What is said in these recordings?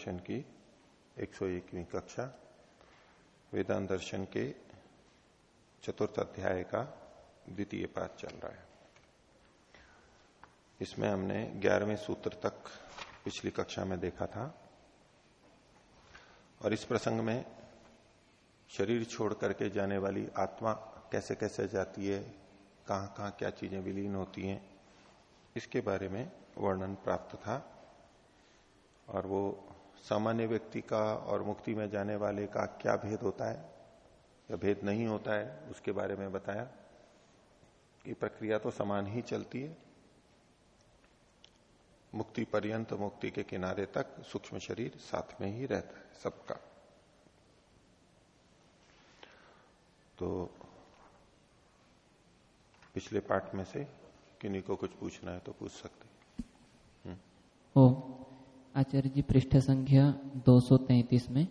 दर्शन की 101वीं कक्षा, वेदांत दर्शन के चतुर्थ अध्याय का द्वितीय पाठ चल रहा है। इसमें हमने ग्यारहवें सूत्र तक पिछली कक्षा में देखा था और इस प्रसंग में शरीर छोड़ करके जाने वाली आत्मा कैसे कैसे जाती है, कहाँ कहाँ क्या चीज़ें विलीन होती हैं, इसके बारे में वर्णन प्राप्त था और वो सामान्य व्यक्ति का और मुक्ति में जाने वाले का क्या भेद होता है? या भेद नहीं होता है? उसके बारे में बताया कि प्रक्रिया तो समान ही चलती है। मुक्ति पर्यंत मुक्ति के किनारे तक सूक्ष्म शरीर साथ में ही रहता है, सबका। तो पिछले पाठ में से किन्हीं को कुछ पूछना है तो पूछ सकते ओ आचार्य जी पृष्ठ संख्या 233 में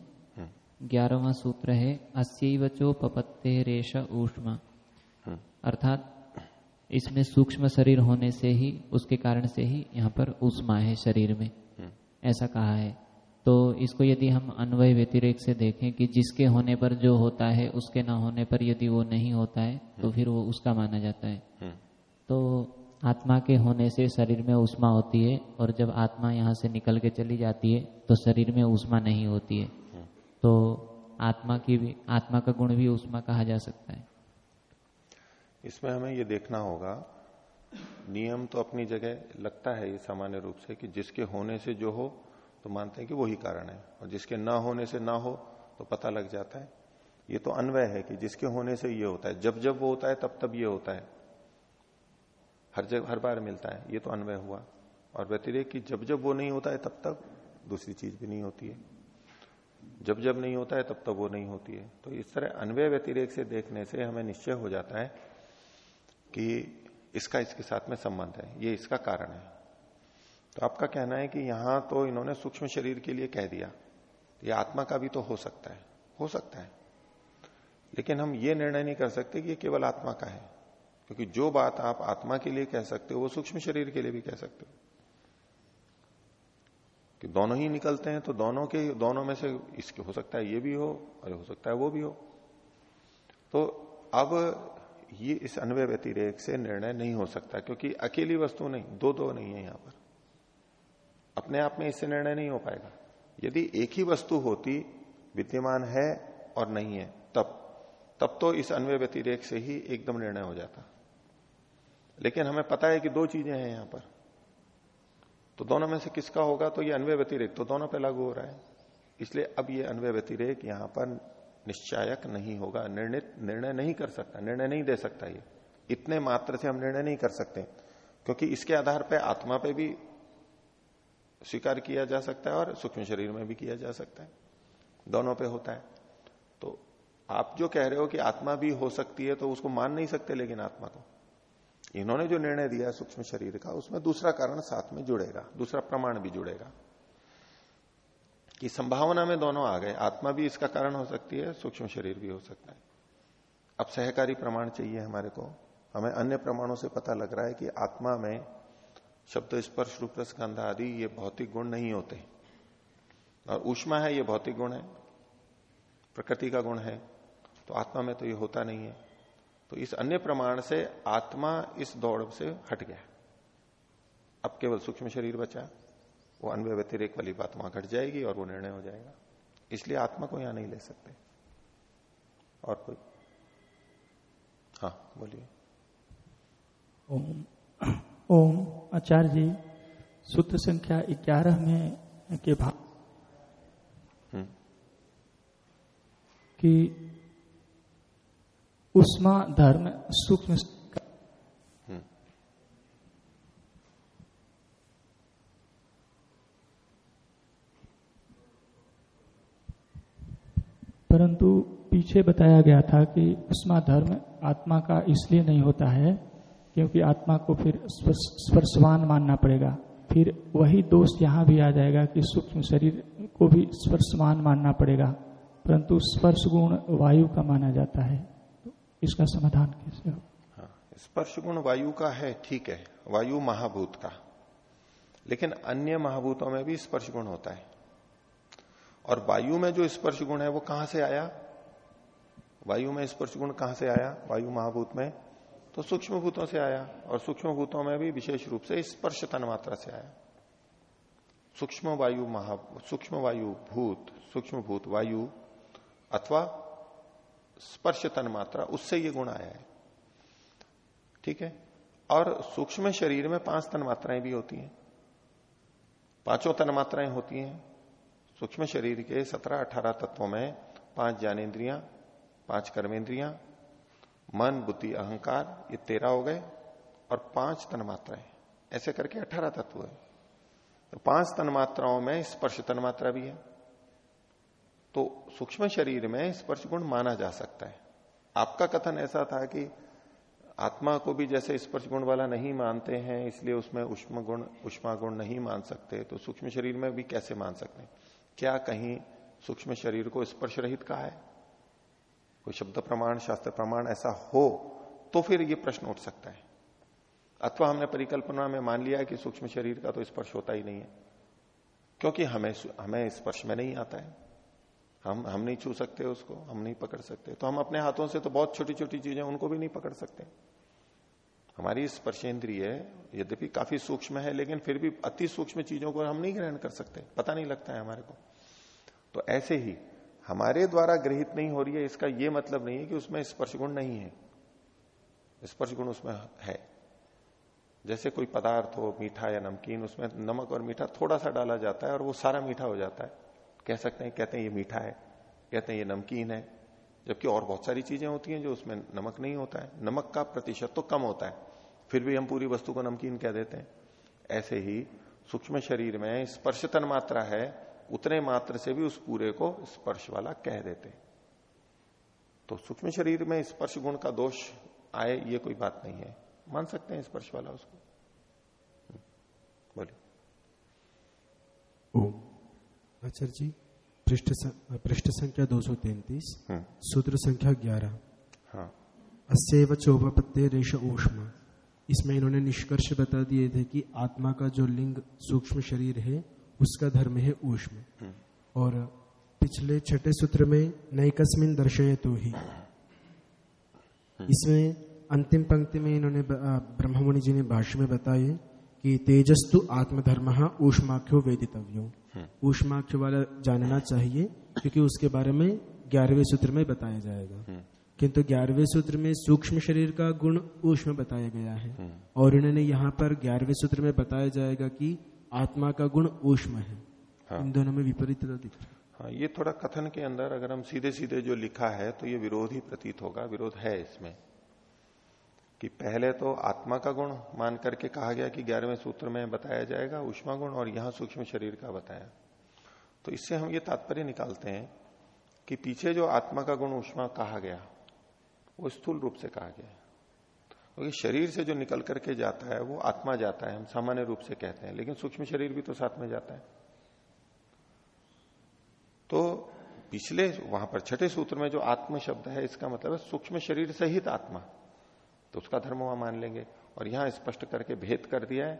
ग्यारहवा सूत्र है अस्यवचो पपत्ते रेश ऊष्मा। अर्थात इसमें सूक्ष्म शरीर होने से ही उसके कारण से ही यहाँ पर ऊष्मा है शरीर में। ऐसा कहा है। तो इसको यदि हम अन्वय व्यतिरेक से देखें कि जिसके होने पर जो होता है उसके ना होने पर यदि वो नहीं होता है तो फिर वो उसका माना जाता है। तो आत्मा के होने से शरीर में उष्मा होती है और जब आत्मा यहाँ से निकल के चली जाती है तो शरीर में उष्मा नहीं होती है। तो आत्मा की भी, आत्मा का गुण भी उष्मा कहा जा सकता है। इसमें हमें ये देखना होगा, नियम तो अपनी जगह लगता है ये सामान्य रूप से कि जिसके होने से जो हो तो मानते हैं कि वही कारण है। और जिसके ना होने से ना हो तो पता लग जाता है। ये तो अन्वय है कि जिसके होने से ये होता है। जब जब वो होता है, तब तब ये होता है। हर जगह हर बार मिलता है। ये तो अन्वय हुआ। और व्यतिरेक की जब जब वो नहीं होता है, तब तक दूसरी चीज़ भी नहीं होती है। जब जब नहीं होता है, तब तक वो नहीं होती है। तो इस तरह अन्वय व्यतिरेक से देखने से हमें निश्चय हो जाता है कि इसका इसके साथ में संबंध है। ये इसका कारण है। तो आपका कहना है कि यहाँ तो इन्होंने सूक्ष्म शरीर के लिए कह दिया। ये आत्मा का भी तो हो सकता है। हो सकता है। लेकिन हम ये निर्णय नहीं कर सकते कि ये केवल आत्मा का है। क्योंकि जो बात आप आत्मा के लिए कह सकते हो, वो सूक्ष्म शरीर के लिए भी कह सकते हो। कि दोनों ही निकलते हैं तो दोनों के, दोनों में से इसके हो सकता है ये भी हो और हो सकता है वो भी हो। तो अब ये इस अन्वय व्यतिरेक से निर्णय नहीं हो सकता, क्योंकि अकेली वस्तु नहीं दो दो नहीं है यहाँ पर। अपने आप में इससे निर्णय नहीं हो पाएगा। यदि एक ही वस्तु होती, विद्यमान है और नहीं है, तब तब तो इस अन्वय व्यतिरेक से ही एकदम निर्णय हो जाता। लेकिन हमें पता है कि दो चीज़ें हैं यहाँ पर। तो दोनों में से किसका होगा? तो ये अन्वय व्यतिरेक तो दोनों पे लागू हो रहा है। इसलिए अब ये अन्वय व्यतिरेक यहाँ पर निश्चायक नहीं होगा, निर्णय निर्णय नहीं कर सकता, निर्णय नहीं दे सकता ये। इतने मात्र से हम निर्णय नहीं कर सकते, क्योंकि इसके आधार पर आत्मा पे भी स्वीकार किया जा सकता है और सूक्ष्म शरीर में भी किया जा सकता है। दोनों पे होता है। तो आप जो कह रहे हो कि आत्मा भी हो सकती है तो उसको मान नहीं सकते लेकिन आत्मा को इन्होंने जो निर्णय दिया सूक्ष्म शरीर का, उसमें दूसरा कारण साथ में जुड़ेगा, दूसरा प्रमाण भी जुड़ेगा। कि संभावना में दोनों आ गए, आत्मा भी इसका कारण हो सकती है, सूक्ष्म शरीर भी हो सकता है। अब सहकारी प्रमाण चाहिए हमारे को। हमें अन्य प्रमाणों से पता लग रहा है कि आत्मा में शब्द स्पर्श रूप रसगंध आदि, ये भौतिक गुण नहीं होते। और ऊष्मा है, ये भौतिक गुण है, प्रकृति का गुण है तो आत्मा में तो ये होता नहीं है। तो इस अन्य प्रमाण से आत्मा इस दौड़ से हट गया। अब केवल सूक्ष्म शरीर बचा वो अन्वय व्यतिरेक वाली बात वहाँ घट जाएगी और वो निर्णय हो जाएगा। इसलिए आत्मा को यहाँ नहीं ले सकते। और कोई? हाँ बोलिए। ओम ओम आचार्य जी सूत्र संख्या ग्यारह में के भाग कि उष्मा धर्म सूक्ष्म परंतु पीछे बताया गया था कि उष्मा धर्म आत्मा का इसलिए नहीं होता है क्योंकि आत्मा को फिर स्पर्शवान मानना पड़ेगा। फिर वही दोष यहाँ भी आ जाएगा कि सूक्ष्म शरीर को भी स्पर्शवान मानना पड़ेगा परंतु स्पर्श गुण वायु का माना जाता है। इसका समाधान कैसे हो? हाँ, स्पर्श गुण वायु का है ठीक है वायु महाभूत का। लेकिन अन्य महाभूतों में भी स्पर्श गुण होता है। और वायु में जो स्पर्श गुण है वो कहाँ से आया? वायु में स्पर्श गुण कहाँ से आया? वायु महाभूत में। तो सूक्ष्म भूतों से आया और सूक्ष्म भूतों में भी विशेष रूप से स्पर्श तन मात्रा से आया। सूक्ष्म वायु महा सूक्ष्म वायु भूत सूक्ष्म भूत वायु अथवा स्पर्श तन मात्रा, उससे ये गुण आया है। ठीक है? और सूक्ष्म शरीर में पाँच तन मात्राएँ भी होती हैं। पाँचों तन मात्राएँ होती हैं। सूक्ष्म शरीर के सत्रह अठारह तत्वों में पाँच ज्ञानेन्द्रियाँ, पाँच कर्मेंद्रियाँ मन, बुद्धि, अहंकार, ये तेरह हो गए और पाँच तन मात्राएँ। ऐसे करके अठारह तत्व है। तो पाँच तन मात्राओं में स्पर्श तन मात्रा भी है। तो सूक्ष्म शरीर में स्पर्श गुण माना जा सकता है। आपका कथन ऐसा था कि आत्मा को भी जैसे स्पर्श गुण वाला नहीं मानते हैं, इसलिए उसमें उष्म गुण उष्मा गुण नहीं मान सकते तो सूक्ष्म शरीर में भी कैसे मान सकते हैं? क्या कहीं सूक्ष्म शरीर को स्पर्श रहित कहा है? कोई शब्द प्रमाण, शास्त्र प्रमाण ऐसा हो तो फिर ये प्रश्न उठ सकता है। अथवा हमने परिकल्पना में मान लिया कि सूक्ष्म शरीर का तो स्पर्श होता ही नहीं है, क्योंकि हमें हमें स्पर्श में नहीं आता है। हम हम नहीं छू सकते उसको, हम नहीं पकड़ सकते। तो हम अपने हाथों से तो बहुत छोटी छोटी चीज़ें, उनको भी नहीं पकड़ सकते। हमारी स्पर्शेंद्रिय यद्यपि काफ़ी सूक्ष्म है, लेकिन फिर भी अति सूक्ष्म चीज़ों को हम नहीं ग्रहण कर सकते। पता नहीं लगता है हमारे को। तो ऐसे ही हमारे द्वारा ग्रहित नहीं हो रही है, इसका यह मतलब नहीं है कि उसमें स्पर्श गुण नहीं है। स्पर्श गुण उसमें है। जैसे कोई पदार्थ हो, मीठा या नमकीन, उसमें नमक और मीठा थोड़ा सा डाला जाता है और वो सारा मीठा हो जाता है। कह सकते हैं, कहते हैं ये मीठा है, कहते हैं ये नमकीन है, जबकि और बहुत सारी चीज़ें होती हैं जो उसमें नमक नहीं होता है। नमक का प्रतिशत तो कम होता है, फिर भी हम पूरी वस्तु को नमकीन कह देते हैं। ऐसे ही सूक्ष्म शरीर में स्पर्शतन मात्रा है, उतने मात्र से भी उस पूरे को स्पर्श वाला कह देते तो सूक्ष्म शरीर में स्पर्श गुण का दोष आए, ये कोई बात नहीं है। मान सकते हैं स्पर्श वाला उसको। बोलिए। आचार्य जी पृष्ठ पृष्ठ संख्या दो सौ तैतीस हम्म। सूत्र संख्या ग्यारह हाँ अस्व चौपत्ते रेश ऊष्मा इसमें इन्होंने निष्कर्ष बता दिए थे कि आत्मा का जो लिंग सूक्ष्म शरीर है उसका धर्म है ऊष्म हम्म। और पिछले छठे सूत्र में नई कस्मिन दर्शय तो ही। इसमें अंतिम पंक्ति में इन्होंने ब्रह्ममुनि जी ने भाष्य में बताए कि तेजस्तु आत्मधर्म ऊष्माख्यो वेदितव्यो ऊष्माख्य वाला जानना चाहिए क्योंकि उसके बारे में ग्यारहवें सूत्र में बताया जाएगा किंतु ग्यारहवें सूत्र में सूक्ष्म शरीर का गुण ऊष्म बताया गया है। और इन्होंने यहाँ पर ग्यारहवें सूत्र में बताया जाएगा कि आत्मा का गुण ऊष्म है हाँ। इन दोनों में विपरीतता दिख रहा हाँ ये थोड़ा कथन के अंदर अगर हम सीधे सीधे जो लिखा है तो ये विरोध ही प्रतीत होगा विरोध है इसमें कि पहले तो आत्मा का गुण मान करके कहा गया कि ग्यारहवें सूत्र में बताया जाएगा उष्मा गुण और यहाँ सूक्ष्म शरीर का बताया। तो इससे हम ये तात्पर्य निकालते हैं कि पीछे जो आत्मा का गुण उष्मा कहा गया, वो स्थूल रूप से कहा गया क्योंकि शरीर से जो निकल करके जाता है, वो आत्मा जाता है, हम सामान्य रूप से कहते हैं, लेकिन सूक्ष्म शरीर भी तो साथ में जाता है। तो पिछले, वहाँ पर छठे सूत्र में जो आत्म शब्द है, इसका मतलब है सूक्ष्म शरीर सहित आत्मा। तो उसका धर्म वहाँ मान लेंगे और यहाँ स्पष्ट करके भेद कर दिया है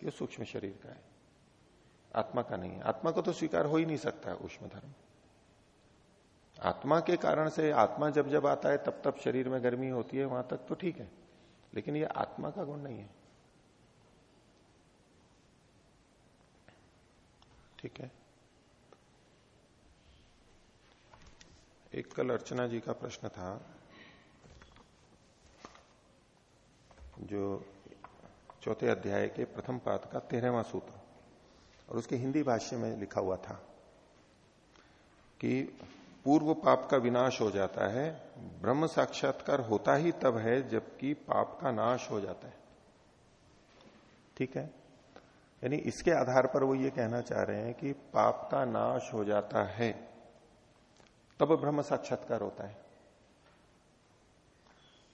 कि वो सूक्ष्म शरीर का है। आत्मा का नहीं है। आत्मा को तो स्वीकार हो ही नहीं सकता उष्म धर्म। आत्मा के कारण से आत्मा जब जब आता है, तब तब शरीर में गर्मी होती है, वहाँ तक तो ठीक है। लेकिन ये आत्मा का गुण नहीं है। ठीक है? एक कल अर्चना जी का प्रश्न था जो चौथे अध्याय के प्रथम पाद का तेरहवा सूत्र, और उसके हिंदी भाष्य में लिखा हुआ था कि पूर्व पाप का विनाश हो जाता है, ब्रह्म साक्षात्कार होता ही तब है जबकि पाप का नाश हो जाता है। ठीक है? यानी इसके आधार पर वो ये कहना चाह रहे हैं कि पाप का नाश हो जाता है, तब ब्रह्म साक्षात्कार होता है।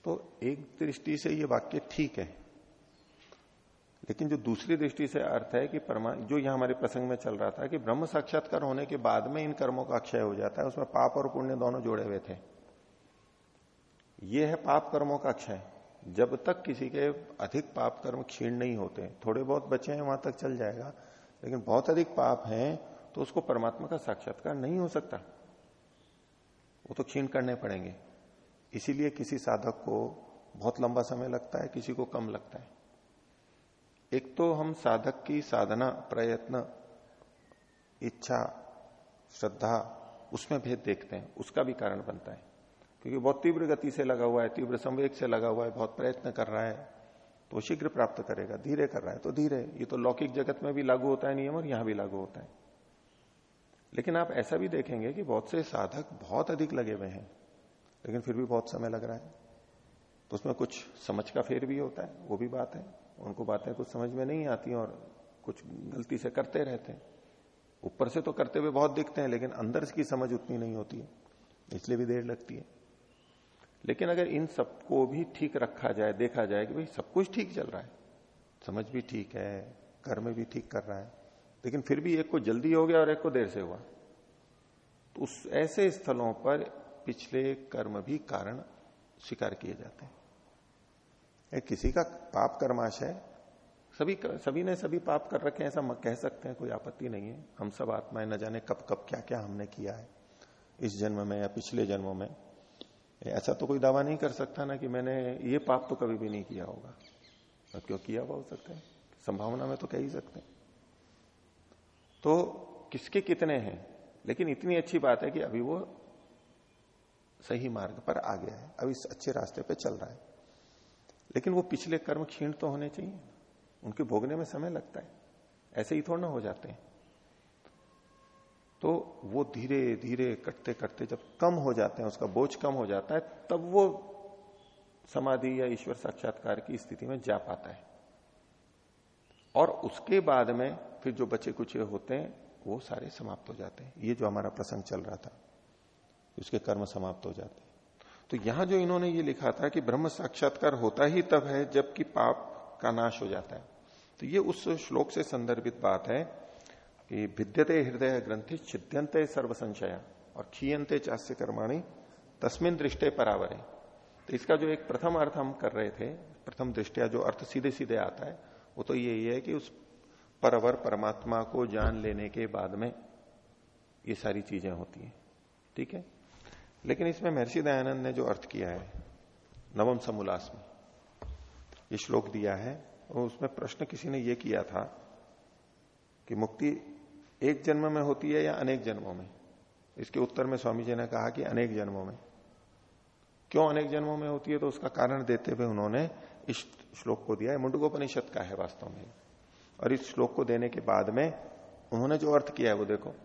तो एक दृष्टि से ये वाक्य ठीक है। लेकिन जो दूसरी दृष्टि से अर्थ है कि परमा, जो यहाँ हमारे प्रसंग में चल रहा था कि ब्रह्म साक्षात्कार होने के बाद में इन कर्मों का अक्षय हो जाता है, उसमें पाप और पुण्य दोनों जोड़े हुए थे। ये है पाप कर्मों का अक्षय जब तक किसी के अधिक पाप कर्म क्षीण नहीं होते, थोड़े बहुत बचे हैं, वहाँ तक चल जाएगा। लेकिन बहुत अधिक पाप हैं तो उसको परमात्मा का साक्षात्कार नहीं हो सकता। वो तो क्षीण करने पड़ेंगे। इसीलिए किसी साधक को बहुत लंबा समय लगता है, किसी को कम लगता है। एक तो हम साधक की साधना, प्रयत्न, इच्छा, श्रद्धा, उसमें भेद देखते हैं, उसका भी कारण बनता है। क्योंकि बहुत तीव्र गति से लगा हुआ है, तीव्र संवेग से लगा हुआ है, बहुत प्रयत्न कर रहा है तो शीघ्र प्राप्त करेगा, धीरे कर रहा है तो धीरे। ये तो लौकिक जगत में भी लागू होता है नियम और यहाँ भी लागू होता है। लेकिन आप ऐसा भी देखेंगे कि बहुत से साधक बहुत अधिक लगे हुए हैं। लेकिन फिर भी बहुत समय लग रहा है। तो उसमें कुछ समझ का फेर भी होता है, वो भी बात है। उनको बातें कुछ समझ में नहीं आती और कुछ गलती से करते रहते हैं। ऊपर से तो करते हुए बहुत दिखते हैं, लेकिन अंदर की समझ उतनी नहीं होती है, इसलिए भी देर लगती है। लेकिन अगर इन सबको भी ठीक रखा जाए, देखा जाए कि भाई सब कुछ ठीक चल रहा है, समझ भी ठीक है कर्म भी ठीक कर रहा है, लेकिन फिर भी एक को जल्दी हो गया और एक को देर से हुआ तो उस ऐसे स्थलों पर पिछले कर्म भी कारण स्वीकार किए जाते हैं। किसी का पाप कर्माशय सभी सभी ने सभी पाप कर रखे हैं, ऐसा कह सकते हैं, कोई आपत्ति नहीं है। हम सब आत्माएँ न जाने कब कब क्या क्या हमने किया है, इस जन्म में या पिछले जन्मों में। ऐसा तो कोई दावा नहीं कर सकता ना कि मैंने ये पाप तो कभी भी नहीं किया होगा। और क्यों किया हुआ हो सकता है? संभावना में तो कह ही सकते हैं। तो किसके कितने हैं? लेकिन इतनी अच्छी बात है कि अभी वो सही मार्ग पर आ गया है। अब इस अच्छे रास्ते पे चल रहा है। लेकिन वो पिछले कर्म क्षीण तो होने चाहिए। उनके भोगने में समय लगता है। ऐसे ही थोड़ा ना हो जाते हैं। तो वो धीरे धीरे कटते कटते जब कम हो जाते हैं, उसका बोझ कम हो जाता है, तब वो समाधि या ईश्वर साक्षात्कार की स्थिति में जा पाता है। और उसके बाद में फिर जो बचे कुचे होते हैं, वो सारे समाप्त हो जाते हैं। ये जो हमारा प्रसंग चल रहा था। उसके कर्म समाप्त हो जाते हैं। तो यहाँ जो इन्होंने ये लिखा था कि ब्रह्म साक्षात्कार होता ही तब है जबकि पाप का नाश हो जाता है। तो ये उस श्लोक से संदर्भित बात है कि भिद्यते हृदय ग्रंथि छिद्यंते सर्व संशया और क्षीयंते चास्य कर्माणी तस्मिन दृष्टे परावरे। तो इसका जो एक प्रथम अर्थ हम कर रहे थे, प्रथम दृष्टिया जो अर्थ सीधे सीधे आता है, वो तो यही है कि उस परवर परमात्मा को जान लेने के बाद में ये सारी चीज़ें होती हैं। ठीक है? लेकिन इसमें महर्षि दयानंद ने जो अर्थ किया है, नवम समोल्लास में, ये श्लोक दिया है, और उसमें प्रश्न किसी ने ये किया था कि मुक्ति एक जन्म में होती है या अनेक जन्मों में? इसके उत्तर में स्वामी जी ने कहा कि अनेक जन्मों में। क्यों अनेक जन्मों में होती है? तो उसका कारण देते हुए उन्होंने इस श्लोक को दिया है। मुंडगोपनिषद का है वास्तव में। और इस श्लोक को देने के बाद में उन्होंने जो अर्थ किया है वो देखो,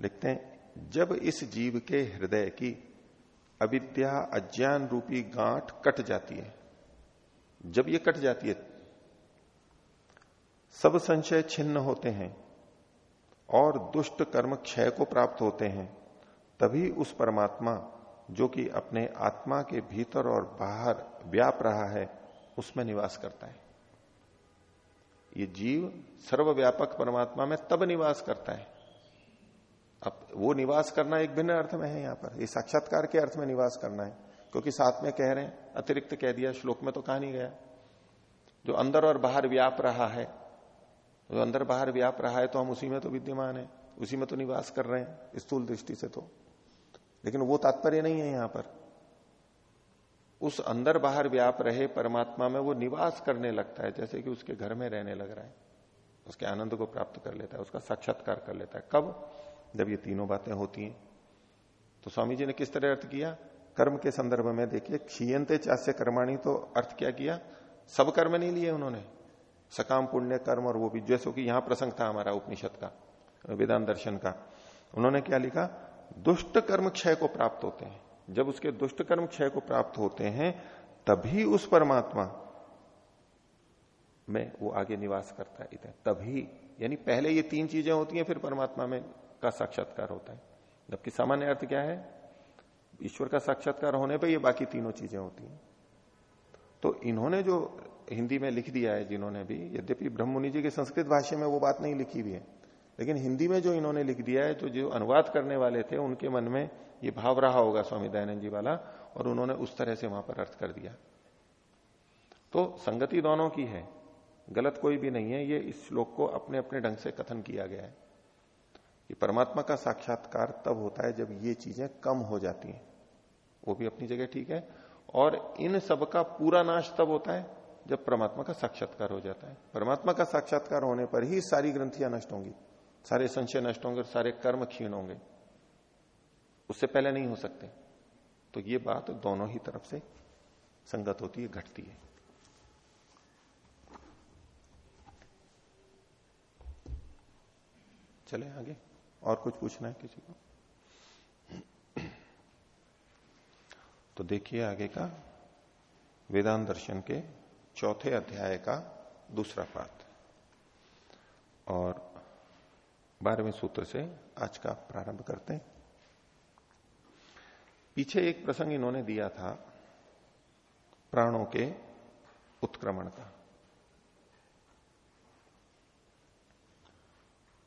लिखते हैं जब इस जीव के हृदय की अविद्या अज्ञान रूपी गांठ कट जाती है, जब ये कट जाती है, सब संशय छिन्न होते हैं और दुष्ट कर्म क्षय को प्राप्त होते हैं, तभी उस परमात्मा जो कि अपने आत्मा के भीतर और बाहर व्याप रहा है, उसमें निवास करता है। ये जीव सर्वव्यापक परमात्मा में तब निवास करता है अब वो निवास करना एक भिन्न अर्थ में है यहाँ पर। ये साक्षात्कार के अर्थ में निवास करना है, क्योंकि साथ में कह रहे हैं, अतिरिक्त कह दिया, श्लोक में तो कहा नहीं गया। जो अंदर और बाहर व्याप रहा है, जो अंदर बाहर व्याप रहा है तो हम उसी में तो विद्यमान है, उसी में तो निवास कर रहे हैं, स्थूल दृष्टि से तो। लेकिन वो तात्पर्य नहीं है यहाँ पर। उस अंदर बाहर व्याप रहे परमात्मा में वो निवास करने लगता है, जैसे कि उसके घर में रहने लग रहा है। उसके आनंद को प्राप्त कर लेता है, उसका साक्षात्कार कर लेता है। कब? जब ये तीनों बातें होती हैं। तो स्वामी जी ने किस तरह अर्थ किया? कर्म के संदर्भ में देखिए क्षीयंते चास्य कर्माणी तो अर्थ क्या किया? सब कर्म नहीं लिए उन्होंने। सकाम, पुण्य, कर्म और वो भी, जैसे कि यहाँ प्रसंग था हमारा उपनिषद का, वेदांत दर्शन का। उन्होंने क्या लिखा? दुष्ट कर्म क्षय को प्राप्त होते हैं। जब उसके दुष्ट कर्म क्षय को प्राप्त होते हैं, तभी उस परमात्मा में वो आगे निवास करता है तभी, यानी पहले ये तीन चीज़ें होती हैं, फिर परमात्मा में का साक्षात्कार होता है। जबकि सामान्य अर्थ क्या है? ईश्वर का साक्षात्कार होने पर ये बाकी तीनों चीज़ें होती हैं। तो इन्होंने जो हिंदी में लिख दिया है, जिन्होंने भी, यद्यपि ब्रह्म मुनि जी के संस्कृत भाषा में वो बात नहीं लिखी हुई है, लेकिन हिंदी में जो इन्होंने लिख दिया है तो जो अनुवाद करने वाले थे, उनके मन में ये भाव रहा होगा स्वामी दयानंद जी वाला, और उन्होंने उस तरह से वहाँ पर अर्थ कर दिया। तो संगति दोनों की है, गलत कोई भी नहीं है, ये इस श्लोक को अपने अपने ढंग से कथन किया गया है। कि परमात्मा का साक्षात्कार तब होता है जब ये चीज़ें कम हो जाती हैं। वो भी अपनी जगह ठीक है। और इन सब का पूरा नाश तब होता है जब परमात्मा का साक्षात्कार हो जाता है। परमात्मा का साक्षात्कार होने पर ही सारी ग्रंथियाँ नष्ट होंगी। सारे संशय नष्ट होंगे सारे कर्म क्षीण होंगे। उससे पहले नहीं हो सकते। तो ये बात दोनों ही तरफ़ से संगत होती है, घटती है। चले आगे। और कुछ पूछना है किसी को? तो देखिए आगे का वेदांत दर्शन के चौथे अध्याय का दूसरा पाठ और बारहवें सूत्र से आज का प्रारंभ करते हैं। पीछे एक प्रसंग इन्होंने दिया था प्राणों के उत्क्रमण का।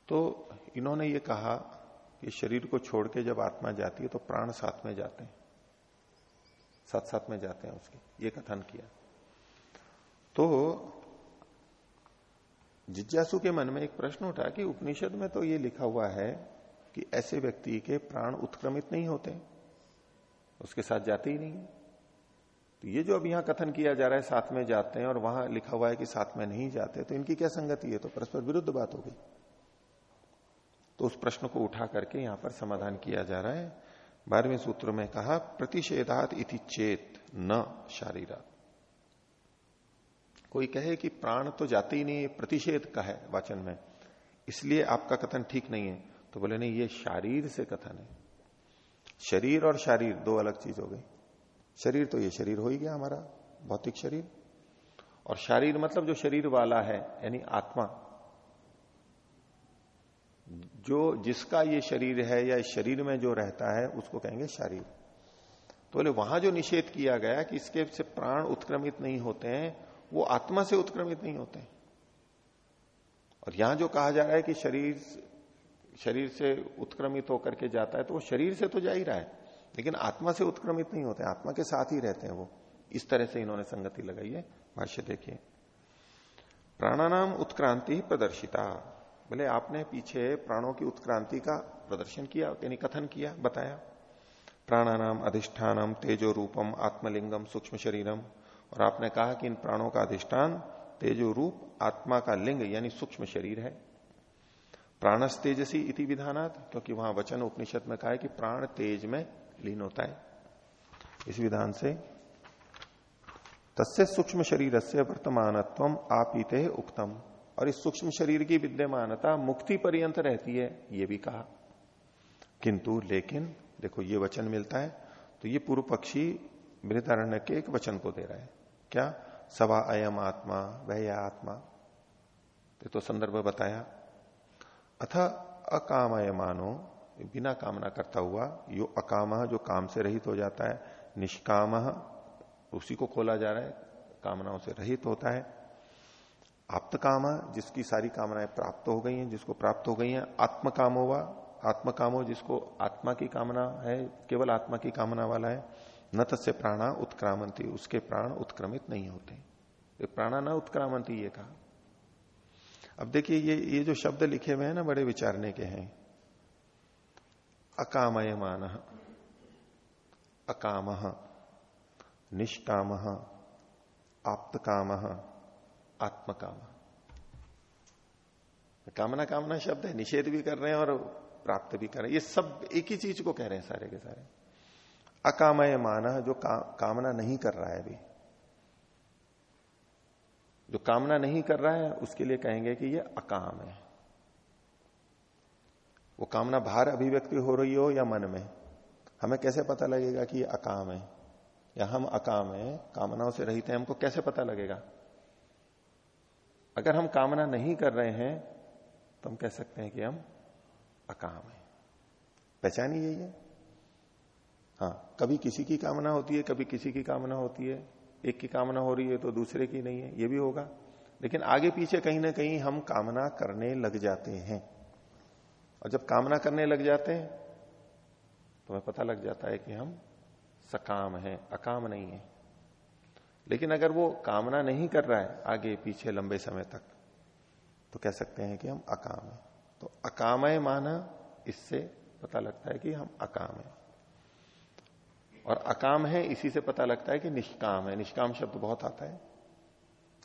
तो इन्होंने ये कहा कि शरीर को छोड़ के जब आत्मा जाती है तो प्राण साथ में जाते हैं। साथ साथ में जाते हैं उसके। ये कथन किया। तो जिज्ञासु के मन में एक प्रश्न उठा कि उपनिषद में तो ये लिखा हुआ है कि ऐसे व्यक्ति के प्राण उत्क्रमित नहीं होते। उसके साथ जाते ही नहीं है। तो ये जो अब यहाँ कथन किया जा रहा है, साथ में जाते हैं और वहाँ लिखा हुआ है कि साथ में नहीं जाते तो इनकी क्या संगति है? तो परस्पर विरुद्ध बात हो गई। तो उस प्रश्न को उठा करके यहाँ पर समाधान किया जा रहा है। बारहवें सूत्र में कहा, प्रतिषेधात इति चेत, न शारीरा कोई कहे कि प्राण तो जाते ही नहीं प्रतिषेध का है वाचन में। इसलिए आपका कथन ठीक नहीं है। तो बोले, नहीं, ये शारीर से कथन है। शरीर और शारीर, दो अलग चीज़ हो गई। शरीर तो ये शरीर हो ही गया हमारा, भौतिक शरीर। और शारीर मतलब जो शरीर वाला है, यानी आत्मा जो जिसका ये शरीर है या इस शरीर में जो रहता है, उसको कहेंगे शरीर। तो बोले, वहाँ जो निषेध किया गया कि इसके से प्राण उत्क्रमित नहीं होते हैं, वो आत्मा से उत्क्रमित नहीं होते हैं। और यहाँ जो कहा जा रहा है कि शरीर शरीर से उत्क्रमित होकर के जाता है तो वो शरीर से तो जा ही रहा है, लेकिन आत्मा से उत्क्रमित नहीं होते आत्मा के साथ ही रहते हैं वो। इस तरह से इन्होंने संगति लगाई है, भाष्य देखिए। प्राणानाम उत्क्रांति प्रदर्शिता। बोले आपने पीछे प्राणों की उत्क्रांति का प्रदर्शन किया, यानी कथन किया, बताया। प्राणानाम, अधिष्ठानम तेजो रूपम आत्मलिंगम सूक्ष्म शरीरम और आपने कहा कि इन प्राणों का अधिष्ठान तेजो रूप आत्मा का लिंग, यानी सूक्ष्म शरीर है। प्राणस तेजसी इति विधानात, क्योंकि वहाँ वचन उपनिषद में कहा है कि प्राण तेज में लीन होता है। इस विधान से, तस्य सूक्ष्म शरीर से वर्तमानत्व आपीते उक्तम। और इस सूक्ष्म शरीर की विद्यमानता मुक्ति पर्यंत रहती है, ये भी कहा। किंतु लेकिन, देखो ये वचन मिलता है तो ये पूर्व पक्षी मृदारण्य के एक वचन को दे रहा है। क्या? सवा अयम आत्मा वह आत्मा। ये तो संदर्भ बताया। अथ अकामय मानो बिना कामना करता हुआ, यो अकाम जो काम से रहित हो जाता है, निष्काम, उसी को खोला जा रहा है, कामनाओं से रहित होता है। आप्त काम, जिसकी सारी कामनाएँ प्राप्त हो गई हैं, जिसको प्राप्त हो गई हैं, आत्म काम हुआ आत्म काम हो, जिसको आत्मा की कामना है, केवल आत्मा की कामना वाला है, न तस्य प्राणा उत्क्रामंती, उसके प्राण उत्क्रमित नहीं होते। प्राणा न उत्क्रामंती, ये कहा। अब देखिए, ये ये जो शब्द लिखे हुए हैं ना, बड़े विचारने के हैं। अकामय मान अकाम, निष्काम, आप्त काम आत्मकाम कामना कामना शब्द है निषेध भी कर रहे हैं और प्राप्त भी कर रहे हैं। ये सब एक ही चीज़ को कह रहे हैं सारे के सारे। अकामय मान जो का, कामना नहीं कर रहा है अभी। जो कामना नहीं कर रहा है उसके लिए कहेंगे कि ये अकाम है। वो कामना बाहर अभिव्यक्ति हो रही हो या मन में हमें कैसे पता लगेगा कि ये अकाम है? या हम अकाम है कामनाओं से रहित हैं हमको कैसे पता लगेगा? अगर हम कामना नहीं कर रहे हैं तो हम कह सकते हैं कि हम अकाम है। पहचान यही है हाँ कभी किसी की कामना होती है, कभी किसी की कामना होती है। एक की कामना हो रही है तो दूसरे की नहीं है, ये भी होगा। लेकिन आगे पीछे कहीं ना कहीं हम कामना करने लग जाते हैं। और जब कामना करने लग जाते हैं तो हमें पता लग जाता है कि हम सकाम हैं, अकाम नहीं है। लेकिन अगर वो कामना नहीं कर रहा है आगे पीछे लंबे समय तक तो कह सकते हैं कि हम अकाम है। तो अकामय माना इससे पता लगता है कि हम अकाम है। और अकाम है इसी से पता लगता है कि निष्काम है। निष्काम शब्द बहुत आता है।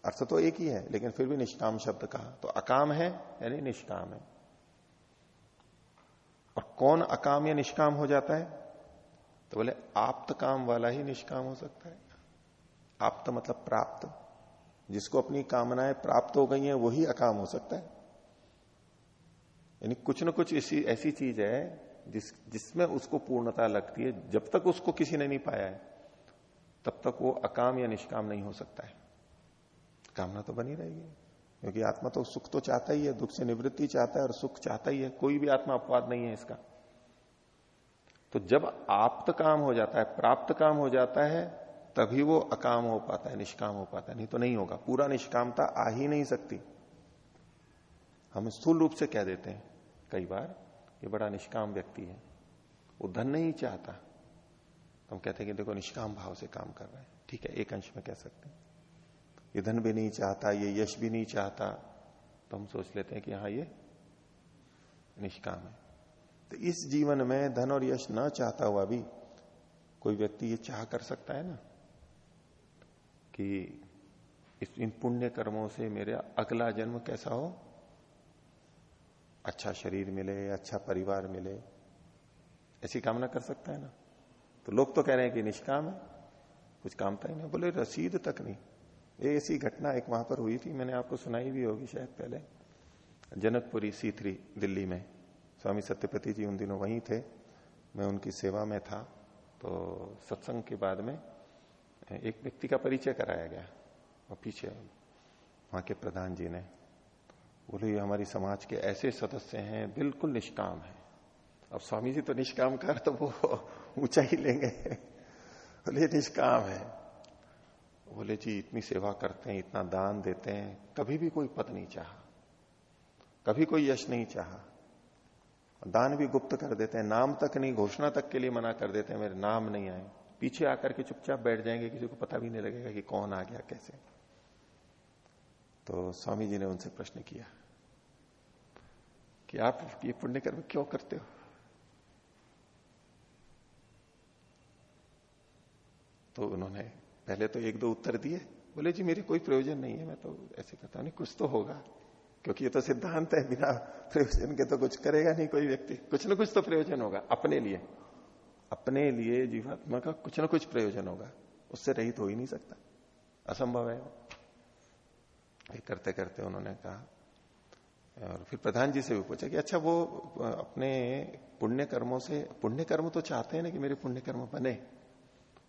अर्थ तो एक ही है, लेकिन फिर भी निष्काम शब्द कहा। तो अकाम है, यानी निष्काम है। और कौन अकाम या निष्काम हो जाता है? तो बोले, आप्त काम वाला ही निष्काम हो सकता है। आप्त मतलब प्राप्त। जिसको अपनी कामनाएँ प्राप्त हो गई हैं, वही अकाम हो सकता है। यानी कुछ न कुछ इसी, ऐसी चीज़ है जिस, जिसमें उसको पूर्णता लगती है। जब तक उसको किसी ने नहीं पाया है, तब तक वो अकाम या निष्काम नहीं हो सकता है। कामना तो बनी रहेगी। क्योंकि आत्मा तो सुख तो चाहता ही है, दुख से निवृत्ति चाहता है और सुख चाहता ही है। कोई भी आत्मा अपवाद नहीं है इसका। तो जब आप्त काम हो जाता है, प्राप्त काम हो जाता है तभी वो अकाम हो पाता है, निष्काम हो पाता है। नहीं तो नहीं होगा। पूरा निष्कामता आ ही नहीं सकती। हम स्थूल रूप से कह देते हैं, कई बार, ये बड़ा निष्काम व्यक्ति है। वो धन नहीं चाहता। तो हम कहते हैं कि देखो, निष्काम भाव से काम कर रहे हैं। ठीक है, एक अंश में कह सकते हैं। ये धन भी नहीं चाहता, ये यश भी नहीं चाहता तो हम सोच लेते हैं कि हाँ ये निष्काम है। तो इस जीवन में धन और यश न चाहता हुआ भी कोई व्यक्ति ये चाह कर सकता है ना? कि इस इन पुण्य कर्मों से मेरा अगला जन्म कैसा हो? अच्छा शरीर मिले अच्छा परिवार मिले। ऐसी कामना कर सकता है ना? तो लोग तो कह रहे हैं कि निष्काम है। कुछ कामता ही नहीं। बोले, रसीद तक नहीं। ऐसी घटना एक वहाँ पर हुई थी, मैंने आपको सुनाई भी होगी शायद पहले। जनकपुरी सीथरी दिल्ली में। स्वामी सत्यपति जी उन दिनों वहीं थे। मैं उनकी सेवा में था। तो सत्संग के बाद में एक व्यक्ति का परिचय कराया गया और पीछे वहाँ के प्रधान जी ने बोले, ये हमारी समाज के ऐसे सदस्य हैं, बिल्कुल निष्काम है। अब स्वामी जी तो निष्काम कर तो वो ऊँचा ही लेंगे। बोले, निष्काम है। बोले, जी, इतनी सेवा करते हैं, इतना दान देते हैं, कभी भी कोई पद नहीं चाहा, कभी कोई यश नहीं चाहा। दान भी गुप्त कर देते हैं, नाम तक नहीं, घोषणा तक के लिए मना कर देते हैं, मेरे नाम नहीं आए। पीछे आकर के चुपचाप बैठ जाएँगे, किसी को पता भी नहीं लगेगा कि कौन आ गया, कैसे। तो स्वामी जी ने उनसे प्रश्न किया कि आप ये पुण्य कर्म क्यों करते हो? तो उन्होंने पहले तो एक दो उत्तर दिए, बोले, जी, मेरी कोई प्रयोजन नहीं है, मैं तो ऐसे कहता नहीं, कुछ तो होगा, क्योंकि ये तो सिद्धांत है, बिना प्रयोजन के तो कुछ करेगा नहीं कोई व्यक्ति, कुछ ना कुछ तो प्रयोजन होगा, अपने लिए। अपने लिए जीवात्मा का कुछ ना कुछ प्रयोजन होगा। उससे रहित हो ही नहीं सकता। असंभव है ये करते करते उन्होंने कहा। और फिर प्रधान जी से भी पूछा कि अच्छा वो अपने पुण्य कर्मों से, पुण्य कर्म तो चाहते हैं ना कि मेरे पुण्य कर्म बने?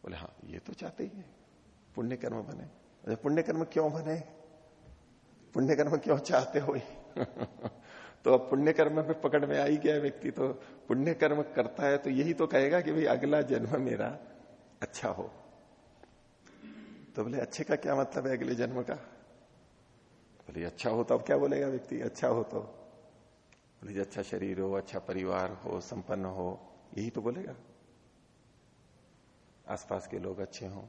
बोले हाँ ये तो चाहते ही है। पुण्य कर्म बने। पुण्य कर्म क्यों बने? पुण्य कर्म क्यों चाहते हो? तो अब पुण्य कर्म में पकड़ में आई गया व्यक्ति तो पुण्य कर्म करता है तो यही तो कहेगा कि भाई अगला जन्म मेरा अच्छा हो। तो बोले, अच्छे का क्या मतलब है अगले जन्म का? बोले अच्छा हो तो अब क्या बोलेगा व्यक्ति? अच्छा हो तो। बोले अच्छा शरीर हो अच्छा परिवार हो, संपन्न हो, यही तो बोलेगा। आसपास के लोग अच्छे हों।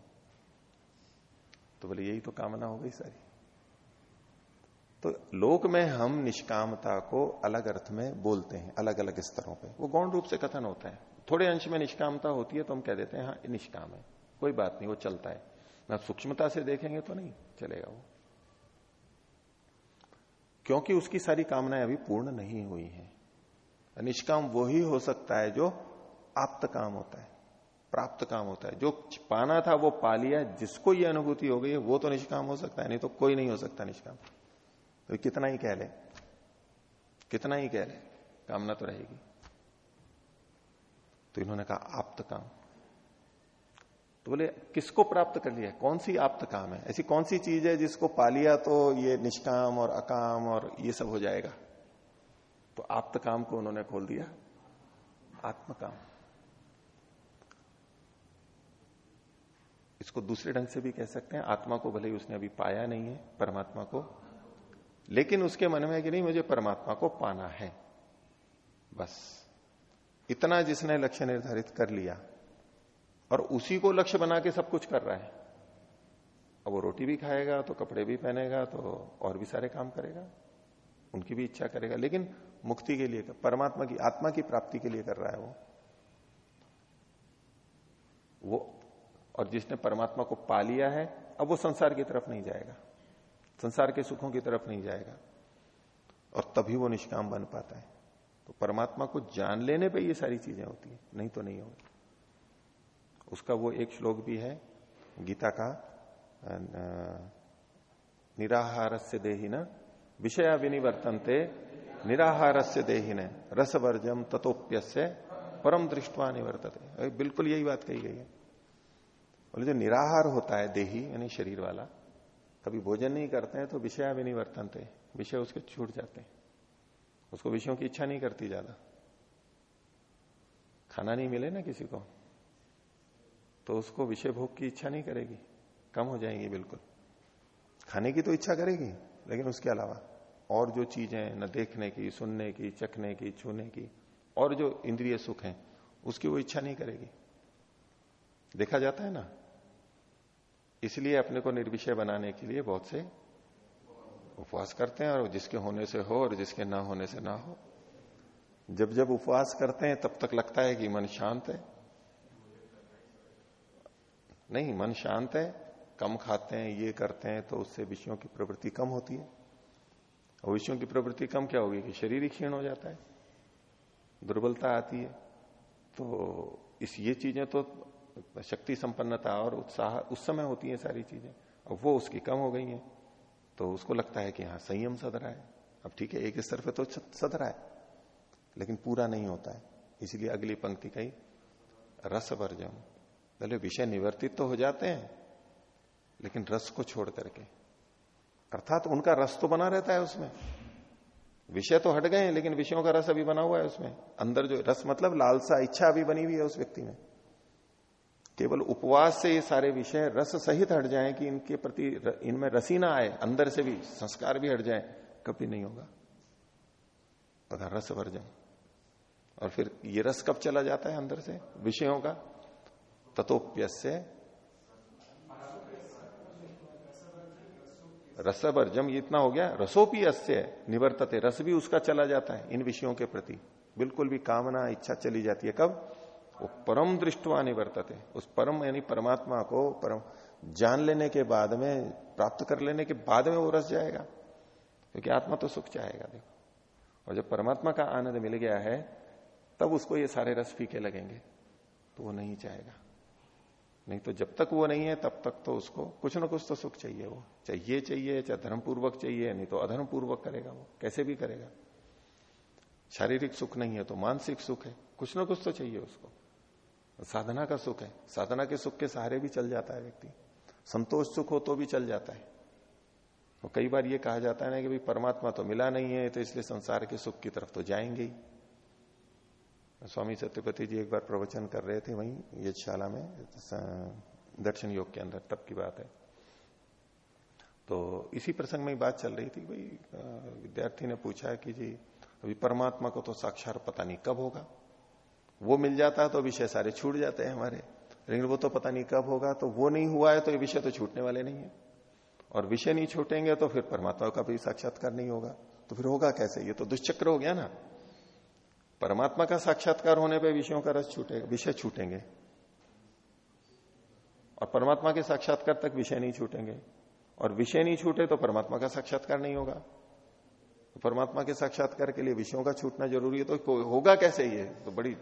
तो बोले, यही तो कामना हो गई सारी। तो लोक में हम निष्कामता को अलग अर्थ में बोलते हैं अलग अलग स्तरों पे। वो गौण रूप से कथन होता है। थोड़े अंश में निष्कामता होती है तो हम कह देते हैं हाँ निष्काम है। कोई बात नहीं, वो चलता है। ना सूक्ष्मता से देखेंगे तो नहीं चलेगा वो। क्योंकि उसकी सारी कामनाएँ अभी पूर्ण नहीं हुई है। निष्काम वही हो सकता है जो आप्त काम होता है, प्राप्त काम होता है। जो पाना था वो पा लिया, जिसको ये अनुभूति हो गई है, वो तो निष्काम हो सकता है, नहीं तो कोई नहीं हो सकता निष्काम। तो कितना ही कह ले, कितना ही कह ले, कामना तो रहेगी। तो इन्होंने कहा, आप्त काम। तो बोले, किसको प्राप्त कर लिया? कौन सी आप्त काम है? ऐसी कौन सी चीज़ है जिसको पा लिया तो ये निष्काम और अकाम और ये सब हो जाएगा? तो आप्त काम को उन्होंने खोल दिया। आत्मकाम। इसको दूसरे ढंग से भी कह सकते हैं, आत्मा को भले ही उसने अभी पाया नहीं है, परमात्मा को लेकिन उसके मन में है कि नहीं, मुझे परमात्मा को पाना है। बस। इतना जिसने लक्ष्य निर्धारित कर लिया और उसी को लक्ष्य बना के सब कुछ कर रहा है। अब वो रोटी भी खाएगा तो कपड़े भी पहनेगा तो और भी सारे काम करेगा। उनकी भी इच्छा करेगा। लेकिन मुक्ति के लिए परमात्मा की, आत्मा की प्राप्ति के लिए कर रहा है वो। वो, और जिसने परमात्मा को पा लिया है, अब वो संसार की तरफ़ नहीं जाएगा। संसार के सुखों की तरफ़ नहीं जाएगा। और तभी वो निष्काम बन पाता है। तो परमात्मा को जान लेने पे ये सारी चीज़ें होती है, नहीं तो नहीं होगी। उसका वो एक श्लोक भी है, गीता का निराहार से देही न विषया विनिवर्तनते निराहार से देही ने रसवर्जम तथोप्य से परम दृष्टवा निवर्तते। बिल्कुल यही बात कही गई है। बोले, जो निराहार होता है देही, यानी शरीर वाला कभी भोजन नहीं करते हैं तो विषया भी नहीं वर्तनते, विषय उसके छूट जाते हैं। उसको विषयों की इच्छा नहीं करती ज़्यादा। खाना नहीं मिले ना किसी को तो उसको विषय भोग की इच्छा नहीं करेगी, कम हो जाएँगी बिल्कुल। खाने की तो इच्छा करेगी, लेकिन उसके अलावा और जो चीज़ें न देखने की, सुनने की, चखने की, छूने की, और जो इंद्रिय सुख है, उसकी वो इच्छा नहीं करेगी। देखा जाता है ना इसलिए अपने को निर्विषय बनाने के लिए बहुत से उपवास करते हैं और जिसके होने से हो और जिसके ना होने से ना हो। जब जब उपवास करते हैं, तब तक लगता है कि मन शांत है। नहीं, मन शांत है, कम खाते हैं, ये करते हैं तो उससे विषयों की प्रवृत्ति कम होती है। और विषयों की प्रवृत्ति कम क्या होगी कि शरीर ही क्षीण हो जाता है, दुर्बलता आती है। तो इस ये चीज़ें तो शक्ति संपन्नता और उत्साह उस समय होती है सारी चीज़ें अब वो उसकी कम हो गई है। तो उसको लगता है कि हाँ संयम सधरा है। अब ठीक है, एक स्तर पे तो सद रहा है, लेकिन पूरा नहीं होता है। इसलिए अगली पंक्ति कही, रस वर्जम। पहले विषय निवर्तित तो हो जाते हैं, लेकिन रस को छोड़ करके। अर्थात तो उनका रस तो बना रहता है उसमें। विषय तो हट गए हैं, लेकिन विषयों का रस अभी बना हुआ है उसमें। अंदर जो रस मतलब लालसा, इच्छा अभी बनी हुई है उस व्यक्ति में। केवल उपवास से ये सारे विषय रस सहित हट जाएँ कि इनके प्रति इनमें रसी ना आए, अंदर से भी संस्कार भी हट जाए, कभी नहीं होगा। तथा रस वर्जन और फिर ये रस कब चला जाता है अंदर से? विषयों का? तथोप्यस्य रसवर्जम इतना हो गया। रसोपी अस्य निवर्तते। रस भी उसका चला जाता है इन विषयों के प्रति। बिल्कुल भी कामना, इच्छा चली जाती है। कब? वो परम दृष्टवा निवर्तते। उस परम, यानी परमात्मा को परम, जान लेने के बाद में, प्राप्त कर लेने के बाद में वो रस जाएगा। क्योंकि आत्मा तो सुख चाहेगा, देखो। और जब परमात्मा का आनंद मिल गया है, तब उसको ये सारे रस फीके लगेंगे। तो वो नहीं चाहेगा। नहीं तो जब तक वो नहीं है, तब तक तो उसको कुछ ना कुछ तो सुख चाहिए वो। चाहिए चाहिए, चाहे धर्म पूर्वक चाहिए, नहीं तो अधर्म पूर्वक करेगा वो। कैसे भी करेगा। शारीरिक सुख नहीं है तो मानसिक सुख है। कुछ ना कुछ तो चाहिए उसको। साधना का सुख है। साधना के सुख के सहारे भी चल जाता है व्यक्ति। संतोष सुख हो तो भी चल जाता है। तो कई बार ये कहा जाता है ना कि भाई परमात्मा तो मिला नहीं है तो इसलिए संसार के सुख की तरफ़ तो जाएँगे ही। स्वामी सत्यपति जी एक बार प्रवचन कर रहे थे वहीं ये शाला में दर्शन योग के अंदर, तब की बात है। तो इसी प्रसंग में बात चल रही थी भाई विद्यार्थी ने पूछा कि जी, अभी परमात्मा को तो साक्षात पता नहीं कब होगा। वो मिल जाता है तो विषय सारे छूट जाते हैं हमारे। लेकिन वो तो पता नहीं कब होगा तो वो नहीं हुआ है तो ये विषय तो छूटने वाले नहीं है। और विषय नहीं छूटेंगे तो फिर परमात्मा का भी साक्षात्कार नहीं होगा। तो फिर होगा कैसे? ये तो दुष्चक्र हो गया ना। परमात्मा का साक्षात्कार होने पर विषयों का रस छूटेगा विषय छूटेंगे। और परमात्मा के साक्षात्कार तक विषय नहीं छूटेंगे। और विषय नहीं छूटे तो परमात्मा का साक्षात्कार नहीं होगा। तो परमात्मा के साक्षात्कार के लिए विषयों का छूटना ज़रूरी है तो होगा कैसे ये? तो बड़ी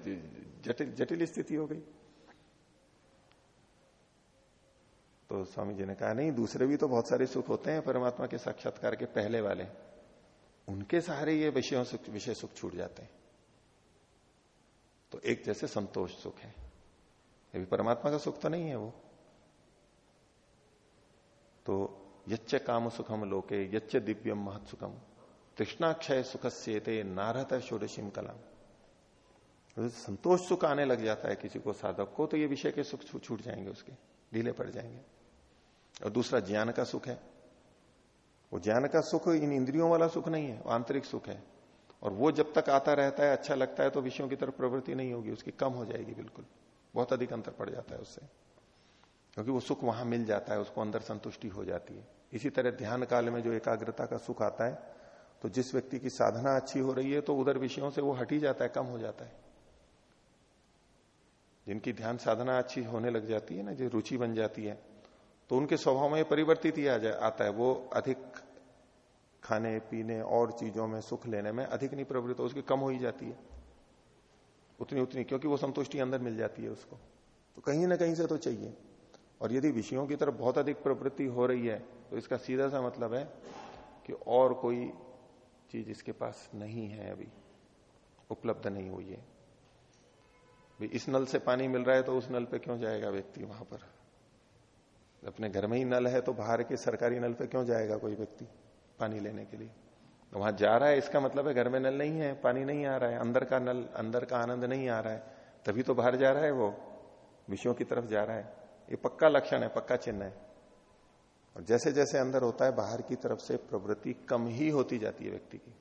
जटिल जटिल स्थिति हो गई। तो स्वामी जी ने कहा, नहीं, दूसरे भी तो बहुत सारे सुख होते हैं, परमात्मा के साक्षात्कार के पहले वाले। उनके सहारे ये विषयों सुख विषय सुख छूट जाते हैं। तो एक जैसे संतोष सुख है। ये भी परमात्मा का सुख तो नहीं है वो। तो यच्च काम सुखम लोके, यच्च दिव्यम महत सुखम तृष्णाक्षय सुख से नारहत षोडशीम कलाम। तो संतोष सुख आने लग जाता है किसी को, साधक को तो ये विषय के सुख छूट जाएँगे उसके, ढीले पड़ जाएँगे। और दूसरा, ज्ञान का सुख है। वो ज्ञान का सुख इन इंद्रियों वाला सुख नहीं है आंतरिक सुख है। और वो जब तक आता रहता है अच्छा लगता है तो विषयों की तरफ़ प्रवृत्ति नहीं होगी, उसकी कम हो जाएगी बिल्कुल। बहुत अधिक अंतर पड़ जाता है उससे। क्योंकि वो सुख वहाँ मिल जाता है, उसको अंदर संतुष्टि हो जाती है। इसी तरह ध्यान काल में जो एकाग्रता का सुख आता है तो जिस व्यक्ति की साधना अच्छी हो रही है तो उधर विषयों से वो हट ही जाता है, कम हो जाता है। जिनकी ध्यान साधना अच्छी होने लग जाती है ना, जो रुचि बन जाती है तो उनके स्वभाव में परिवर्तित ही आता है। वो अधिक खाने, पीने और चीज़ों में सुख लेने में अधिक नहीं प्रवृत्त उसकी कम हो ही जाती है। उतनी उतनी, क्योंकि वो संतुष्टि अंदर मिल जाती है उसको। तो कहीं ना कहीं से तो चाहिए। और यदि विषयों की तरफ़ बहुत अधिक प्रवृत्ति हो रही है तो इसका सीधा सा मतलब है कि और कोई चीज़ इसके पास नहीं है अभी, उपलब्ध नहीं हुई है। भी इस नल से पानी मिल रहा है तो उस नल पे क्यों जाएगा व्यक्ति वहाँ पर? अपने घर में ही नल है तो बाहर के सरकारी नल पे क्यों जाएगा कोई व्यक्ति पानी लेने के लिए? तो वहाँ जा रहा है, इसका मतलब है घर में नल नहीं है, पानी नहीं आ रहा है, अंदर का नल, अंदर का आनंद नहीं आ रहा है। तभी तो बाहर जा रहा है वो, विषयों की तरफ़ जा रहा है। ये पक्का लक्षण है, पक्का चिन्ह है। और जैसे जैसे अंदर होता है, बाहर की तरफ़ से प्रवृत्ति कम ही होती जाती है व्यक्ति की।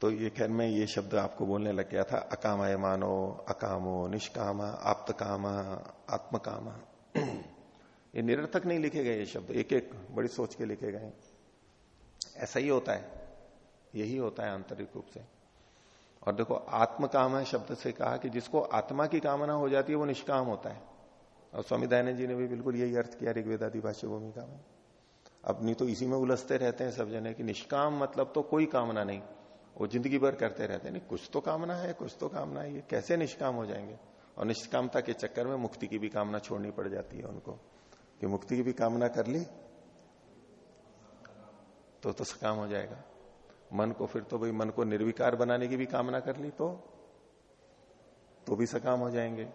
तो ये खैर में ये शब्द आपको बोलने लग गया था, अकामय मानो, अकामो, निष्काम आप्त काम आत्मकाम। ये निरर्थक नहीं लिखे गए ये शब्द एक एक बड़ी सोच के लिखे गए ऐसा ही होता है, यही होता है आंतरिक रूप से। और देखो आत्म काम है शब्द से कहा कि जिसको आत्मा की कामना हो जाती है, वो निष्काम होता है। और स्वामी दयानंद जी ने भी बिल्कुल यही अर्थ किया ऋग्वेदादि भाष्य भूमिका में। अब नहीं तो इसी में उलझते रहते हैं सब जने कि निष्काम मतलब तो कोई कामना नहीं। वो ज़िंदगी भर करते रहते हैं, नहीं, कुछ तो कामना है, कुछ तो कामना है, ये कैसे निष्काम हो जाएँगे? और निष्कामता के चक्कर में मुक्ति की भी कामना छोड़नी पड़ जाती है उनको। कि मुक्ति की भी कामना कर ली तो तो सकाम हो जाएगा। मन को फिर तो भाई मन को निर्विकार बनाने की भी कामना कर ली तो तो भी सकाम हो जाएँगे।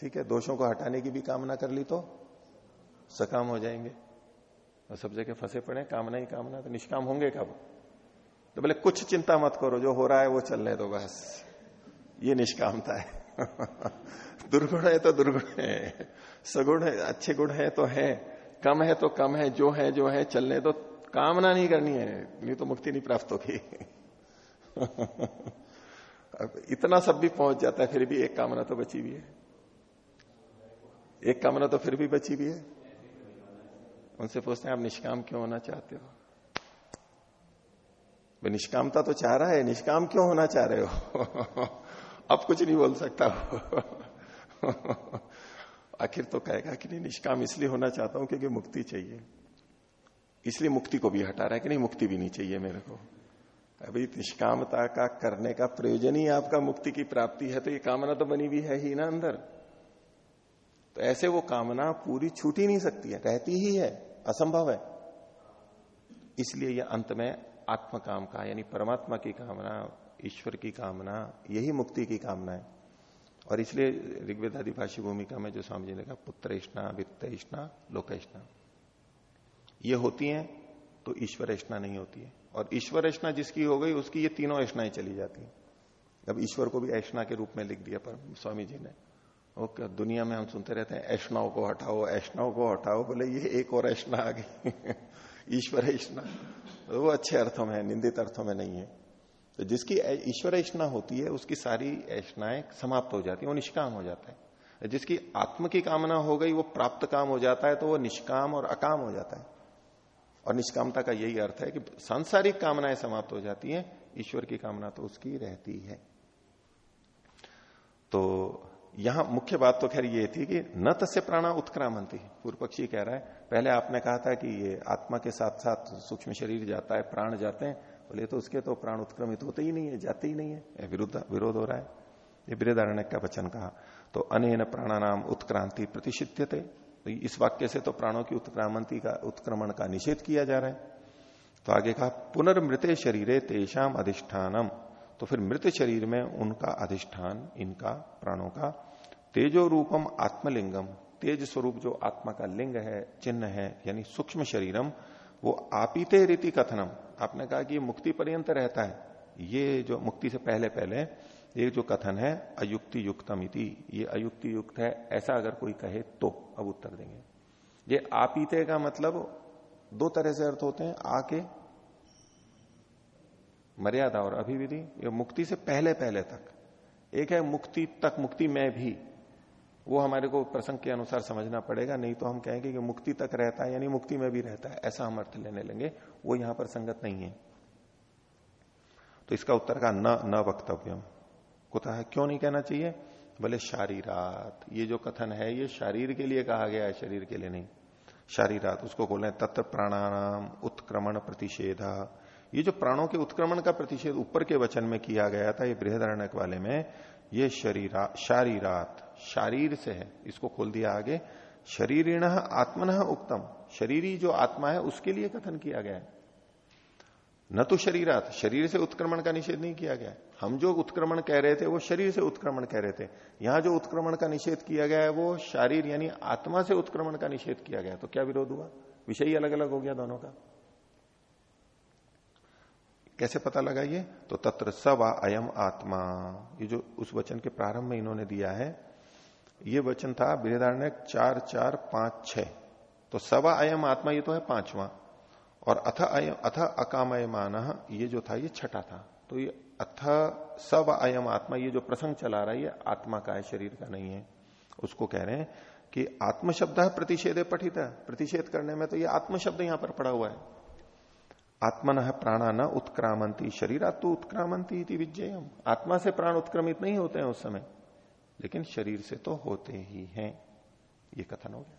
ठीक है, दोषों को हटाने की भी कामना कर ली तो सकाम हो जाएँगे। और सब जगह फंसे पड़े कामना ही कामना तो निष्काम होंगे कब? तो बोले, कुछ चिंता मत करो, जो हो रहा है वो चल रहे तो बस। ये निष्कामता है। दुर्गुण है तो दुर्गुण है, सगुण है, अच्छे गुण है तो है, कम है तो कम है, जो है जो है, चलने तो कामना नहीं करनी है, नहीं तो मुक्ति नहीं प्राप्त होगी। अब इतना सब भी पहुँच जाता है, फिर भी एक कामना तो बची हुई है। एक कामना तो फिर भी बची भी है। उनसे पूछते हैं, आप निष्काम क्यों होना चाहते हो? निष्कामता तो चाह रहा है, निष्काम क्यों होना चाह रहे हो? अब कुछ नहीं बोल सकता। आखिर तो कहेगा कि नहीं, निष्काम इसलिए होना चाहता हूँ क्योंकि मुक्ति चाहिए। इसलिए मुक्ति को भी हटा रहा है कि नहीं, मुक्ति भी नहीं चाहिए मेरे को। अभी निष्कामता का करने का प्रयोजन ही आपका मुक्ति की प्राप्ति है तो ये कामना तो बनी हुई है ही ना अंदर। तो ऐसे वो कामना पूरी छूट ही नहीं सकती है, रहती ही है, असंभव है। इसलिए ये अंत में आत्म काम का, यानी परमात्मा की कामना, ईश्वर की कामना, यही मुक्ति की कामना है। और इसलिए ऋग्वेद आदि भाषी भूमिका में जो स्वामी जी ने कहा, पुत्र इष्णा वित्त इष्णा लोक इष्णा ये होती हैं तो ईश्वर ऐष्णा नहीं होती है। और ईश्वर ऐष्णा जिसकी हो गई, उसकी ये तीनों ऐष्णाएँ चली जाती हैं। अब ईश्वर को भी ऐष्णा के रूप में लिख दिया पर स्वामी जी ने। ओके, दुनिया में हम सुनते रहते हैं ऐष्णाओं को हटाओ ऐष्णाओं को हटाओ, बोले ये एक और ऐष्णा आ गई। ईश्वर ऐष्णा। वो अच्छे अर्थों में है, निंदित अर्थों में नहीं है। तो जिसकी ईश्वर ऐष्णा होती है, उसकी सारी ऐष्णाएँ समाप्त हो जाती है, वो निष्काम हो जाता है। जिसकी आत्म की कामना हो गई, वो प्राप्त काम हो जाता है तो वो निष्काम और अकाम हो जाता है। और निष्कामता का यही अर्थ है कि सांसारिक कामनाएँ समाप्त हो जाती हैं, ईश्वर की कामना तो उसकी रहती है। तो यहाँ मुख्य बात तो खैर ये थी कि न तस्य प्राणा उत्क्रामंती। पूर्व पक्षी कह रहा है, पहले आपने कहा था कि ये आत्मा के साथ साथ सूक्ष्म शरीर जाता है, प्राण जाते हैं, बोले तो उसके तो प्राण उत्क्रमित होते ही नहीं है, जाते ही नहीं है। विरुद्ध, विरोध हो रहा है। ये बृहदारण्य का वचन कहा। तो अनेन प्राणानाम उत्क्रांति प्रतिषिध्यते। तो इस वाक्य से तो प्राणों की उत्क्रामंती का, उत्क्रमण का निषेध किया जा रहा है। तो आगे कहा, पुनर्मृत शरीर तेषाम अधिष्ठानम। तो फिर मृत शरीर में उनका अधिष्ठान, इनका, प्राणों का। तेजो रूपम आत्मलिंगम। तेज स्वरूप जो आत्मा का लिंग है, चिन्ह है, यानी सूक्ष्म शरीरम, वो आपीते रीति कथनम। आपने कहा कि मुक्ति पर्यंत रहता है। ये जो मुक्ति से पहले पहले, ये जो कथन है अयुक्ति युक्तम इति ये अयुक्ति युक्त है, ऐसा अगर कोई कहे तो। अब उत्तर देंगे। ये आपीते का मतलब दो तरह से अर्थ होते हैं, आके मर्यादा और अभिविधि, ये मुक्ति से पहले पहले तक। एक है मुक्ति तक, मुक्ति में भी। वो हमारे को प्रसंग के अनुसार समझना पड़ेगा, नहीं तो हम कहेंगे कि मुक्ति तक रहता है, यानी मुक्ति में भी रहता है। ऐसा हम अर्थ लेने लेंगे। वो यहाँ पर संगत नहीं है। तो इसका उत्तर का न न वक्तव्यम। कुता क्यों नहीं कहना चाहिए? बोले, शारीरात। ये जो कथन है, ये शरीर के लिए कहा गया है, शरीर के लिए नहीं। शारीरात, उसको बोल तत्व प्राणानाम उत्क्रमण प्रतिषेध। ये जो प्राणों के उत्क्रमण का प्रतिषेध ऊपर के वचन में किया गया था, ये बृहदारण्यक वाले में, ये शरीरा, शारीरात, शारीर से है। इसको खोल दिया आगे। शरीरिण आत्मन उक्तम। शरीरी जो आत्मा है, उसके लिए कथन किया गया है। न तो शरीरात, शरीर से उत्क्रमण का निषेध नहीं किया गया। हम जो उत्क्रमण कह रहे थे, वो शरीर से उत्क्रमण कह रहे थे। यहाँ जो उत्क्रमण का निषेध किया गया है, वो शारीर यानी आत्मा से उत्क्रमण का निषेध किया गया। तो क्या विरोध हुआ? विषय अलग अलग हो गया दोनों का। कैसे पता लगा ये तो तत्र सवा अयम आत्मा। ये जो उस वचन के प्रारंभ में इन्होंने दिया है, ये वचन था बृहदारण्य चार चार, पाँच, छह। तो सवा अयम आत्मा, ये तो है पांचवा। और अथ अयम, अथ अकामय मान ये जो था, ये छठा था। तो ये अथ सब अयम आत्मा, ये जो प्रसंग चला रहा है, ये आत्मा का है, शरीर का नहीं है। उसको कह रहे हैं कि आत्म शब्द प्रतिषेध पठित है। प्रतिषेध करने में तो ये आत्म शब्द यहाँ पर पड़ा हुआ है। आत्मन प्राणा न उत्क्रामंती शरीर तो उत्क्रामंती विजयम आत्मा से प्राण उत्क्रमित नहीं होते हैं उस समय, लेकिन शरीर से तो होते ही हैं। ये कथन हो गया।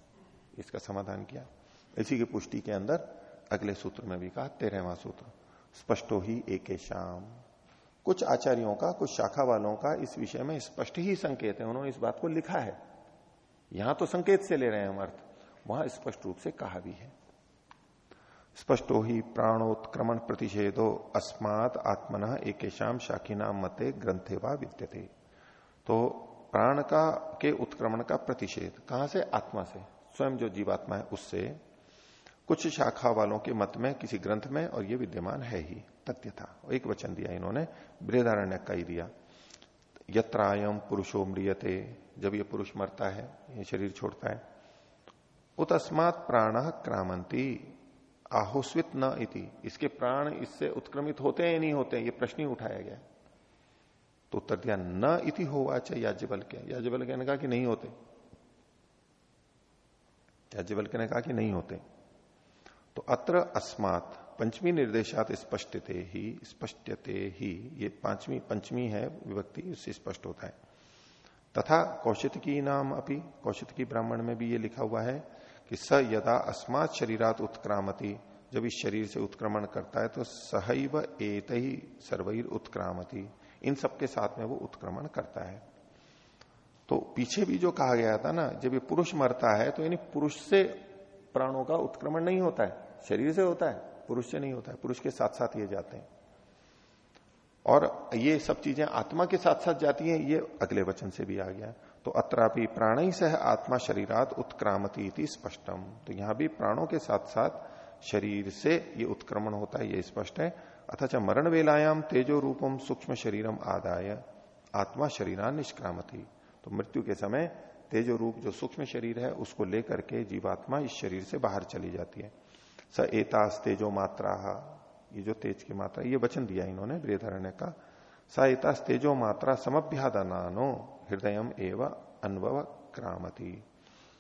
इसका समाधान किया। इसी की पुष्टि के अंदर अगले सूत्र में भी कहा, तेरहवा सूत्र, स्पष्टो ही एक शाम कुछ आचार्यों का, कुछ शाखा वालों का इस विषय में स्पष्ट ही संकेत है। उन्होंने इस बात को लिखा है। यहाँ तो संकेत से ले रहे हैं हम अर्थ। वहाँ स्पष्ट रूप से कहा भी है। स्पष्टो ही प्राणोत्क्रमण प्रतिषेधो अस्मात आत्मन एक शाखी नाम मते ग्रंथे व विद्यते। तो प्राण का के उत्क्रमण का प्रतिषेध, कहाँ से? आत्मा से। स्वयं जो जीवात्मा है, उससे। कुछ शाखा वालों के मत में, किसी ग्रंथ में, और ये विद्यमान है ही। तथ्य था। एक वचन दिया इन्होंने, बृहदारण्य का ही दिया। यत्रायम पुरुषो मृियते जब ये पुरुष मरता है, ये शरीर छोड़ता है, उतस्मात प्राण क्रामंती आहोस्वित न इति। इसके प्राण इससे उत्क्रमित होते हैं नहीं होते हैं, ये प्रश्न ही उठाया गया तो उत्तर दिया, न इति हो चाहे याज्ञबल के याज्ञबल के ने कहा कि नहीं होते। याज्ञबल के ने कहा कि नहीं होते। तो अत्र अस्मात पंचमी निर्देशात स्पष्टते ही स्पष्टते ही, ये पांचवी, पंचमी है विभक्ति, उससे स्पष्ट होता है। तथा कौशित की नाम अपनी कौशित की ब्राह्मण में भी ये लिखा हुआ है कि स यदा अस्मात शरीरात उत्क्रामती। जब इस शरीर से उत्क्रमण करता है तो सहैव एत ही सर्वैर उत्क्रामती। इन सबके साथ में वो उत्क्रमण करता है। तो पीछे भी जो कहा गया था ना, जब ये पुरुष मरता है तो यानी पुरुष से प्राणों का उत्क्रमण नहीं होता है। शरीर से होता है, पुरुष से नहीं होता है। पुरुष के साथ साथ ये जाते हैं। और ये सब चीज़ें आत्मा के साथ साथ जाती हैं, ये अगले वचन से भी आ गया। तो अत्रापि प्राण ही सह आत्मा शरीरात उत्क्रामती स्पष्टम। तो यहाँ भी प्राणों के साथ साथ शरीर से ये उत्क्रमण होता है, ये स्पष्ट है। अथच मरण वेलायाम तेजो रूपम सूक्ष्म शरीरम आदाय, आत्मा शरीरा निष्क्रामती। तो मृत्यु के समय तेजो रूप जो सूक्ष्म शरीर है, उसको लेकर के जीवात्मा इस शरीर से बाहर चली जाती है। स एतास तेजो मात्रा, ये जो तेज की मात्रा, ये वचन दिया इन्होंने बृहधारण्य का। स एतास तेजो मात्रा समभ्यादानो हृदय एवं अनुभव क्रामती।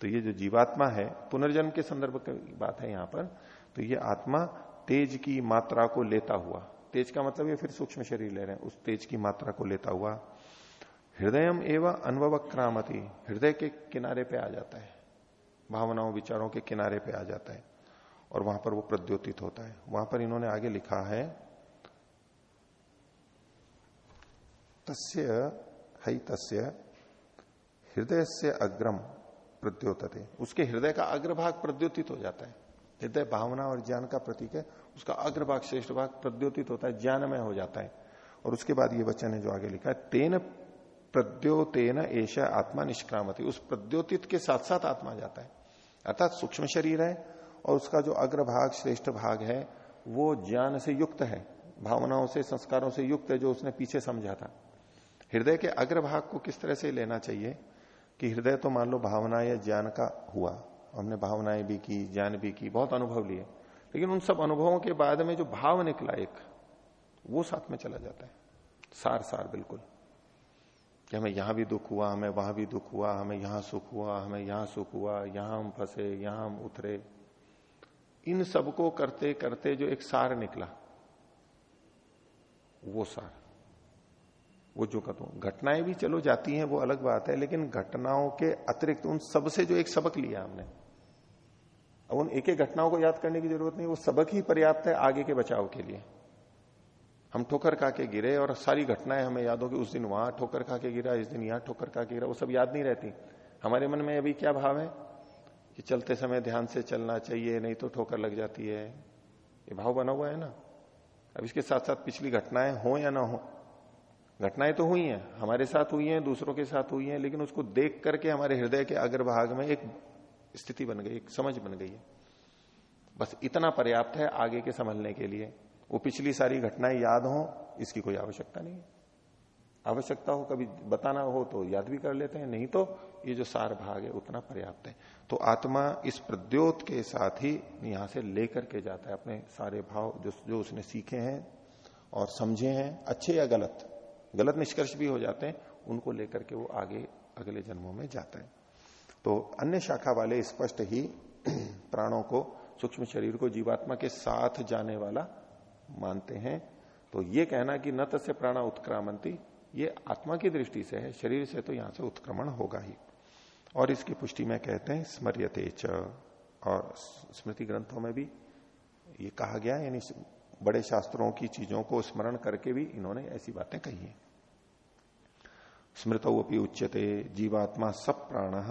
तो ये जो जीवात्मा है, पुनर्जन्म के संदर्भ की बात है यहाँ पर तो ये आत्मा तेज की मात्रा को लेता हुआ, तेज का मतलब ये फिर सूक्ष्म शरीर ले रहे हैं, उस तेज की मात्रा को लेता हुआ, हृदयम एवं अनुभव क्रामती, हृदय के किनारे पे आ जाता है, भावनाओं, विचारों के किनारे पे आ जाता है, और वहाँ पर वो प्रद्योतित होता है। वहाँ पर इन्होंने आगे लिखा है, तस्य हई तस्य हृदय से अग्रम प्रद्योतते उसके हृदय का अग्रभाग प्रद्योतित हो जाता है। हृदय भावना और ज्ञान का प्रतीक है, उसका अग्रभाग, श्रेष्ठ भाग प्रद्योतित होता है, ज्ञानमय हो जाता है। और उसके बाद ये वचन है जो आगे लिखा है, तेन प्रद्योतेन ऐसा आत्मा निष्क्रामती। उस प्रद्योतित के साथ साथ आत्मा जाता है। अर्थात सूक्ष्म शरीर है और उसका जो अग्रभाग, श्रेष्ठ भाग है, वो ज्ञान से युक्त है, भावनाओं से, संस्कारों से युक्त है, जो उसने पीछे समझा था। हृदय के अग्रभाग को किस तरह से लेना चाहिए कि हृदय तो मान लो भावना या ज्ञान का हुआ। हमने भावनाएँ भी की, ज्ञान भी की, बहुत अनुभव लिए। लेकिन उन सब अनुभवों के बाद में जो भाव निकला एक, वो साथ में चला जाता है। सार सार बिल्कुल। कि हमें यहाँ भी दुख हुआ, हमें वहाँ भी दुख हुआ, हमें यहाँ सुख हुआ, हमें यहाँ सुख हुआ, यहाँ हम फंसे, यहाँ हम उतरे। इन सबको करते करते जो एक सार निकला, वो सार। वो जो कहता घटनाएँ भी चलो जाती हैं, वो अलग बात है, लेकिन घटनाओं के अतिरिक्त उन सबसे जो एक सबक लिया हमने, अब उन एक एक घटनाओं को याद करने की ज़रूरत नहीं, वो सबक ही पर्याप्त है आगे के बचाव के लिए। हम ठोकर खा के गिरे और सारी घटनाएँ हमें याद हो कि उस दिन वहाँ ठोकर खा के गिरा, इस दिन यहाँ ठोकर खा के गिरा, वो सब याद नहीं रहती। हमारे मन में अभी क्या भाव है? कि चलते समय ध्यान से चलना चाहिए, नहीं तो ठोकर लग जाती है। ये भाव बना हुआ है ना? अब इसके साथ साथ पिछली घटनाएँ हो या ना हो घटनाएँ तो हुई हैं, हमारे साथ हुई हैं, दूसरों के साथ हुई हैं, लेकिन उसको देख करके हमारे हृदय के अग्रभाग में एक स्थिति बन गई, एक समझ बन गई है। बस इतना पर्याप्त है आगे के संभलने के लिए। वो पिछली सारी घटनाएँ याद हो, इसकी कोई आवश्यकता नहीं आवश्यकता हो, कभी बताना हो तो याद भी कर लेते हैं, नहीं तो ये जो सार भाग है, उतना पर्याप्त है। तो आत्मा इस प्रद्योत के साथ ही यहाँ से लेकर के जाता है, अपने सारे भाव जो जो उसने सीखे हैं और समझे हैं, अच्छे या गलत। गलत निष्कर्ष भी हो जाते हैं, उनको लेकर के वो आगे, अगले जन्मों में जाता है। तो अन्य शाखा वाले स्पष्ट ही प्राणों को, सूक्ष्म शरीर को, जीवात्मा के साथ जाने वाला मानते हैं। तो ये कहना कि न तस्य प्राणा उत्क्रामंती, ये आत्मा की दृष्टि से है, शरीर से तो यहाँ से उत्क्रमण होगा ही। और इसकी पुष्टि में कहते हैं, स्मर्यते च। और स्मृति ग्रंथों में भी ये कहा गया यानी बड़े शास्त्रों की चीज़ों को स्मरण करके भी इन्होंने ऐसी बातें कही हैं। अपनी उच्यते, जीवात्मा सब प्राण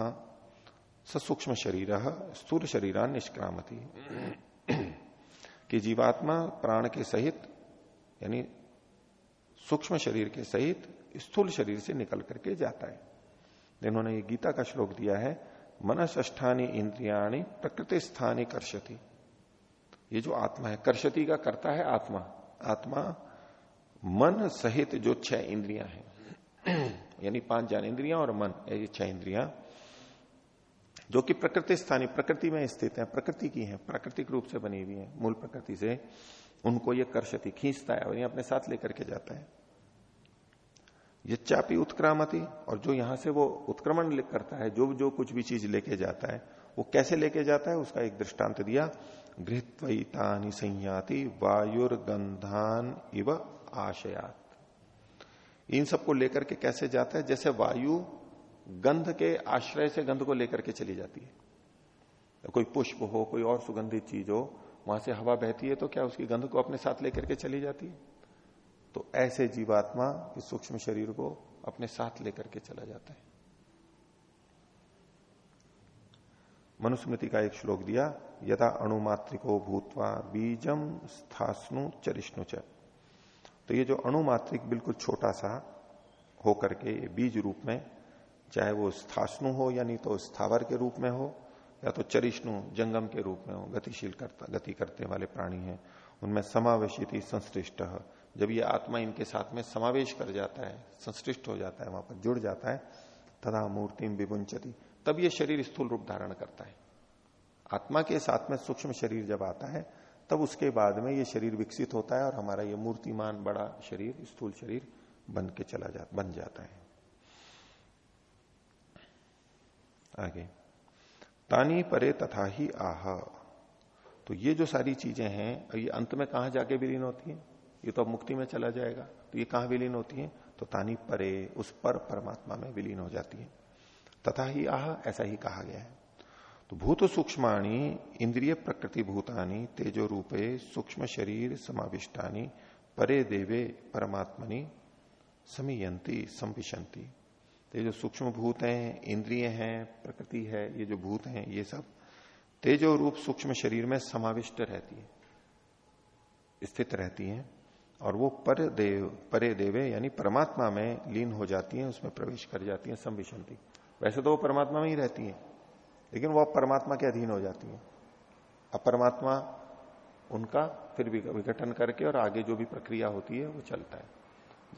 सूक्ष्म शरीर, स्थूल शरीरान निष्क्रामती। कि जीवात्मा प्राण के सहित, यानी सूक्ष्म शरीर के सहित स्थूल शरीर से निकल करके जाता है। इन्होंने ये गीता का श्लोक दिया है मनष्ठानी इंद्रियाणी प्रकृति स्थानी कर्षति। ये जो आत्मा है, कर्षति का करता है आत्मा। आत्मा मन सहित जो छह इंद्रियाँ हैं। यानी पाँच ज्ञान इंद्रियाँ और मन, ये छह इंद्रियाँ, जो कि प्रकृति स्थानीय, प्रकृति में स्थित है, प्रकृति की है, प्राकृतिक रूप से बनी हुई है, मूल प्रकृति से, उनको ये कर्षति खींचता है और ये अपने साथ लेकर के जाता है। ये चापी उत्क्रामती, और जो यहाँ से वो उत्क्रमण करता है, जो जो कुछ भी चीज़ लेके जाता है, वो कैसे लेके जाता है, उसका एक दृष्टांत दिया। गृहत्वतानी संयाति वायुर्गंधान इव आशयात। इन सबको लेकर के कैसे जाता है? जैसे वायु गंध के आश्रय से गंध को लेकर के चली जाती है। कोई पुष्प हो, कोई और सुगंधित चीज़ हो, वहाँ से हवा बहती है तो क्या उसकी गंध को अपने साथ लेकर के चली जाती है? तो ऐसे जीवात्मा इस सूक्ष्म शरीर को अपने साथ लेकर के चला जाता है। मनुस्मृति का एक श्लोक दिया यदा अणुमात्रिको भूतवा बीजम स्थास्नु चरिष्णु च। तो ये जो अणुमात्रिक बिल्कुल छोटा सा होकर के बीज रूप में, चाहे वो स्थास्नु हो यानी तो स्थावर के रूप में हो, या तो चरिष्णु जंगम के रूप में हो, गतिशील करता, गति करते वाले प्राणी हैं, उनमें समावेशित संश्लिष्ट जब ये आत्मा इनके साथ में समावेश कर जाता है संश्लिष्ट हो जाता है, वहाँ पर जुड़ जाता है तथा मूर्ति विभुंचती तब ये शरीर स्थूल रूप धारण करता है। आत्मा के साथ में सूक्ष्म शरीर जब आता है, तब उसके बाद में ये शरीर विकसित होता है और हमारा ये मूर्तिमान बड़ा शरीर, स्थूल शरीर बन के चला जा, बन जाता है। आगे। तानी परे तथा ही आह। तो ये जो सारी चीज़ें हैं ये अंत में कहा जाके विलीन होती हैं? ये तो अब मुक्ति में चला जाएगा। तो ये कहाँ विलीन होती है? तो तानी परे, उस पर परमात्मा में विलीन हो जाती है। तथा ही आह, ऐसा ही कहा गया है। तो भूत सूक्ष्माणी, इंद्रिय प्रकृति भूतानी, तेजो रूपे, सूक्ष्म शरीर समाविष्टानी, परे देवे परमात्मनि समीयंती संविशंती तो ये जो सूक्ष्म भूत हैं, इंद्रिय हैं, प्रकृति है, ये जो भूत हैं, ये सब तेजो रूप सूक्ष्म शरीर में समाविष्ट रहती है, स्थित रहती हैं, और वो पर देव, परे देवे, यानी परमात्मा में लीन हो जाती हैं, उसमें प्रवेश कर जाती हैं संविशंति वैसे तो वो परमात्मा में ही रहती है। लेकिन वह परमात्मा के अधीन हो जाती है। अब परमात्मा उनका फिर विघटन करके और आगे जो भी प्रक्रिया होती है, वो चलता है।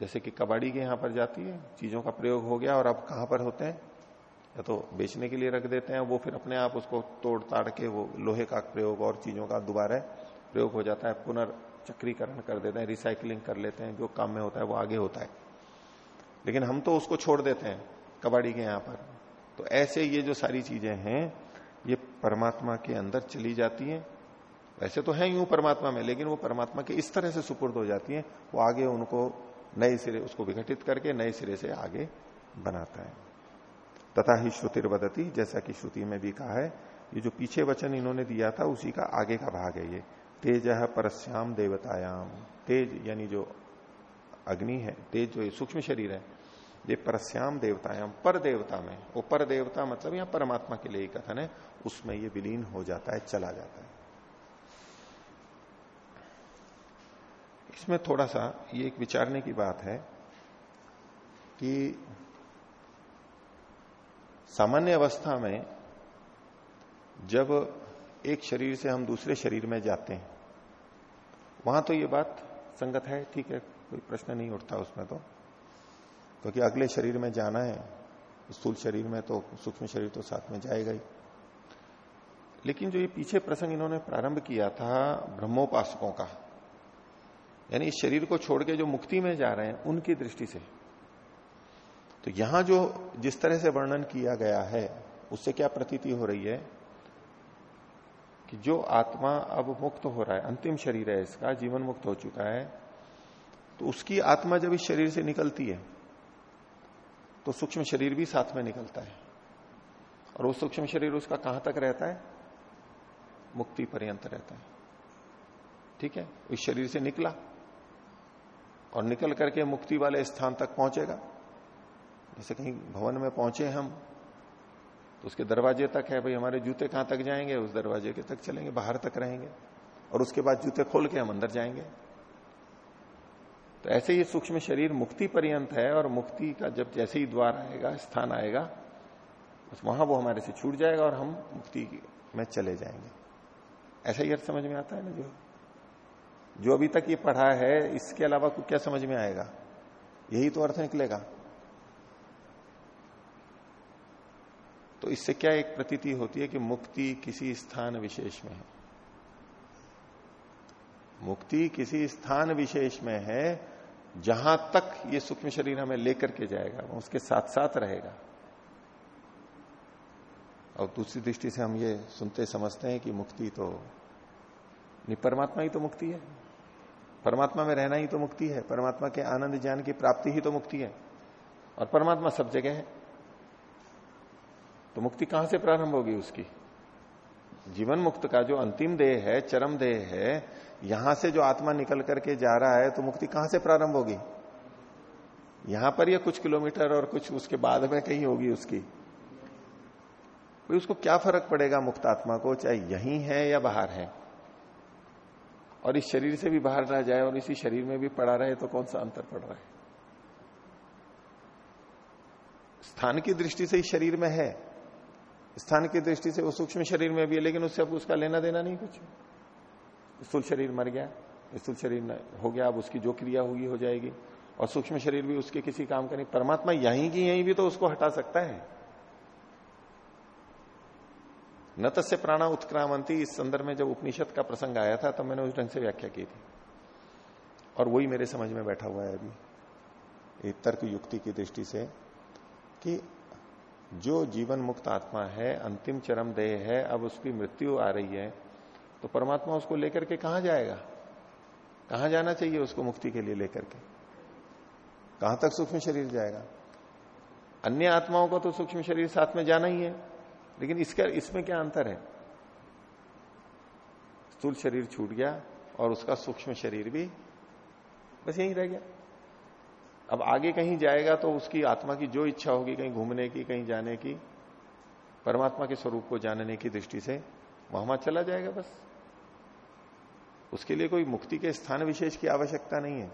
जैसे कि कबाड़ी के यहाँ पर जाती है, चीज़ों का प्रयोग हो गया और अब कहाँ पर होते हैं? या तो बेचने के लिए रख देते हैं, वो फिर अपने आप उसको तोड़ ताड़ के वो लोहे का प्रयोग और चीज़ों का दोबारा प्रयोग हो जाता है, पुनर्चक्रीकरण कर देते हैं रिसाइकलिंग कर लेते हैं, जो काम में होता है वो आगे होता है। लेकिन हम तो उसको छोड़ देते हैं, कबाड़ी के यहाँ पर। तो ऐसे ये जो सारी चीज़ें हैं, ये परमात्मा के अंदर चली जाती हैं। वैसे तो है यूँ परमात्मा में, लेकिन वो परमात्मा के इस तरह से सुपुर्द हो जाती हैं, वो आगे उनको नए सिरे, उसको विघटित करके नए सिरे से आगे बनाता है। तथा ही श्रुतिर बदती जैसा कि श्रुति में भी कहा है, ये जो पीछे वचन इन्होंने दिया था, उसी का आगे का भाग है ये। तेज परस्याम देवतायाम। तेज यानी जो अग्नि है, तेज जो सूक्ष्म शरीर है ये परस्याम देवतायाम पर देवता में। वो पर देवता मतलब यहाँ परमात्मा के लिए ही कथन है, उसमें ये विलीन हो जाता है, चला जाता है। इसमें थोड़ा सा ये एक विचारने की बात है कि सामान्य अवस्था में जब एक शरीर से हम दूसरे शरीर में जाते हैं, वहाँ तो ये बात संगत है, ठीक है, कोई प्रश्न नहीं उठता उसमें तो। क्योंकि अगले शरीर में जाना है, स्थूल शरीर में तो सूक्ष्म शरीर तो साथ में जाएगा ही। लेकिन जो ये पीछे प्रसंग इन्होंने प्रारंभ किया था, ब्रह्मोपासकों का, यानी इस शरीर को छोड़ के जो मुक्ति में जा रहे हैं, उनकी दृष्टि से। तो यहाँ जो जिस तरह से वर्णन किया गया है, उससे क्या प्रतीति हो रही है? कि जो आत्मा अब मुक्त हो रहा है, अंतिम शरीर है इसका, जीवन मुक्त हो चुका है तो उसकी आत्मा जब इस शरीर से निकलती है तो सूक्ष्म शरीर भी साथ में निकलता है। और वो सूक्ष्म शरीर उसका कहाँ तक रहता है? मुक्ति पर्यंत रहता है। ठीक है? इस शरीर से निकला और निकल करके मुक्ति वाले स्थान तक पहुंचेगा। जैसे कहीं भवन में पहुँचे हम तो उसके दरवाजे तक है, भाई हमारे जूते कहाँ तक जाएँगे? उस दरवाजे के तक चलेंगे, बाहर तक रहेंगे। और उसके बाद जूते खोल के हम अंदर जाएँगे। तो ऐसे ही सूक्ष्म शरीर मुक्ति पर्यंत है और मुक्ति का जब जैसे ही द्वार आएगा, स्थान आएगा, बस वहाँ वो हमारे से छूट जाएगा और हम मुक्ति में चले जाएँगे। ऐसा ही अर्थ समझ में आता है ना जो? जो अभी तक ये पढ़ा है, इसके अलावा कुछ क्या समझ में आएगा? यही तो अर्थ निकलेगा। तो इससे क्या एक प्रतीति होती है कि मुक्ति किसी स्थान विशेष में है? मुक्ति किसी स्थान विशेष में है जहाँ तक ये सूक्ष्म शरीर हमें लेकर के जाएगा वो उसके साथ साथ रहेगा। और दूसरी दृष्टि से हम ये सुनते समझते हैं कि मुक्ति तो नहीं, परमात्मा ही तो मुक्ति है। परमात्मा में रहना ही तो मुक्ति है। परमात्मा के आनंद ज्ञान की प्राप्ति ही तो मुक्ति है। और परमात्मा सब जगह है। तो मुक्ति कहाँ से प्रारंभ होगी उसकी? जीवन मुक्त का जो अंतिम देह है, चरम देह है यहाँ से जो आत्मा निकल करके जा रहा है तो मुक्ति कहाँ से प्रारंभ होगी? यहाँ पर या कुछ किलोमीटर और कुछ उसके बाद में कहीं होगी उसकी? भाई उसको क्या फ़र्क पड़ेगा मुक्त आत्मा को, चाहे यही है या बाहर है? और इस शरीर से भी बाहर रह जाए और इसी शरीर में भी पड़ा रहे तो कौन सा अंतर पड़ रहा है? स्थान की दृष्टि से इस शरीर में है। स्थान की दृष्टि से वो सूक्ष्म शरीर में भी है, लेकिन उससे अब उसका लेना देना नहीं कुछ। स्थूल शरीर मर गया, स्थूल शरीर हो गया, अब उसकी जो क्रिया होगी, हो जाएगी। और सूक्ष्म शरीर भी उसके किसी काम का नहीं, परमात्मा यहीं की यहीं भी तो उसको हटा सकता है। न तस्य प्राणा उत्क्रामंती, इस संदर्भ में जब उपनिषद का प्रसंग आया था, तब तो मैंने उस ढंग से व्याख्या की थी। और वही मेरे समझ में बैठा हुआ है अभी एक तर्क युक्ति की दृष्टि से, कि जो जीवन मुक्त आत्मा है, अंतिम चरम देह है, अब उसकी मृत्यु आ रही है तो परमात्मा उसको लेकर के कहा जाएगा? कहा जाना चाहिए उसको मुक्ति के लिए लेकर के? कहाँ तक सूक्ष्म शरीर जाएगा? अन्य आत्माओं का तो सूक्ष्म शरीर साथ में जाना ही है, लेकिन इसका, इसमें क्या अंतर है? स्थूल शरीर छूट गया और उसका सूक्ष्म शरीर भी बस यही रह गया। अब आगे कहीं जाएगा तो उसकी आत्मा की जो इच्छा होगी, कहीं घूमने की, कहीं जाने की, परमात्मा के स्वरूप को जानने की दृष्टि से वहाँ चला जाएगा बस। उसके लिए कोई मुक्ति के स्थान विशेष की आवश्यकता नहीं है।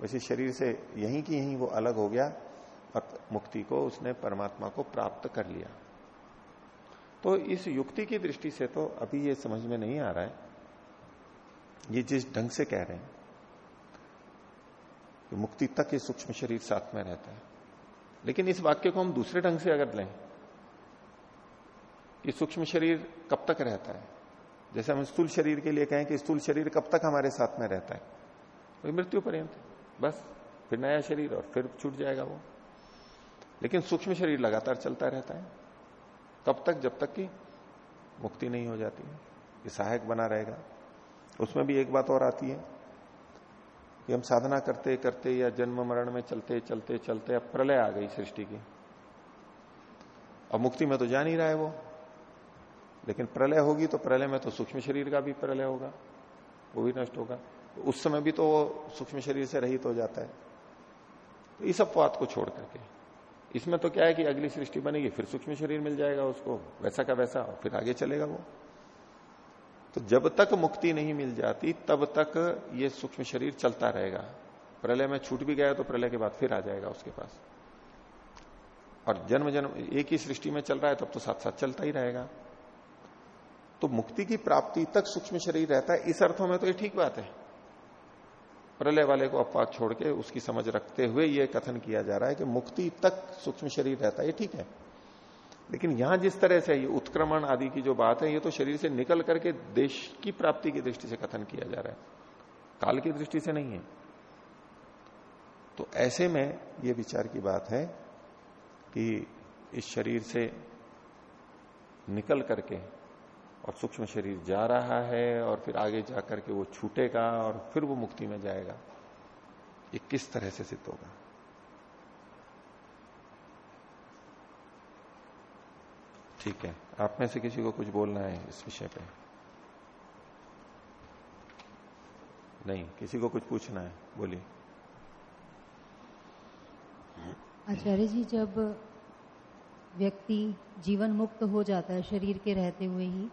वैसे शरीर से यहीं की यहीं वो अलग हो गया और मुक्ति को उसने परमात्मा को प्राप्त कर लिया। तो इस युक्ति की दृष्टि से तो अभी ये समझ में नहीं आ रहा है। ये जिस ढंग से कह रहे हैं कि मुक्ति तक ये सूक्ष्म शरीर साथ में रहता है। लेकिन इस वाक्य को हम दूसरे ढंग से अगर लें, ये सूक्ष्म शरीर कब तक रहता है? जैसे हम स्थूल शरीर के लिए कहें कि स्थूल शरीर कब तक हमारे साथ में रहता है? तो मृत्यु पर्यंत बस, फिर नया शरीर और फिर छूट जाएगा वो। लेकिन सूक्ष्म शरीर लगातार चलता रहता है। कब तक, जब तक कि मुक्ति नहीं हो जाती है। ये सहायक बना रहेगा। उसमें भी एक बात और आती है कि हम साधना करते करते या जन्म मरण में चलते चलते चलते अब प्रलय आ गई सृष्टि की। अब मुक्ति में तो जा नहीं रहा है वो। लेकिन प्रलय होगी तो प्रलय में तो सूक्ष्म शरीर का भी प्रलय होगा, वो भी नष्ट होगा। तो उस समय भी तो वो सूक्ष्म शरीर से रहित हो जाता है। तो इस अपवाद को छोड़ करके। इसमें तो क्या है कि अगली सृष्टि बनेगी, फिर सूक्ष्म शरीर मिल जाएगा उसको, वैसा का वैसा फिर आगे चलेगा वो। तो जब तक मुक्ति नहीं मिल जाती, तब तक ये सूक्ष्म शरीर चलता रहेगा। प्रलय में छूट भी गया तो प्रलय के बाद फिर आ जाएगा उसके पास। और जन्म जन्म एक ही सृष्टि में चल रहा है, तब तो साथ साथ चलता ही रहेगा। तो मुक्ति की प्राप्ति तक सूक्ष्म शरीर रहता है। इस अर्थों में तो ये ठीक बात है। प्रलय वाले को अपवाद छोड़ के उसकी समझ रखते हुए यह कथन किया जा रहा है कि मुक्ति तक सूक्ष्म शरीर रहता है। ये ठीक है। लेकिन यहाँ जिस तरह से ये उत्क्रमण आदि की जो बात है, ये तो शरीर से निकल करके देश की प्राप्ति की दृष्टि से कथन किया जा रहा है। काल की दृष्टि से नहीं है। तो ऐसे में ये विचार की बात है कि इस शरीर से निकल करके और सूक्ष्म शरीर जा रहा है और फिर आगे जाकर के वो छूटेगा और फिर वो मुक्ति में जाएगा। ये किस तरह से सिद्ध होगा? ठीक है। आप में से किसी को कुछ बोलना है इस विषय पे? नहीं, किसी को कुछ पूछना है? बोलिए। आचार्य जी, जब व्यक्ति जीवन मुक्त हो जाता है शरीर के रहते हुए ही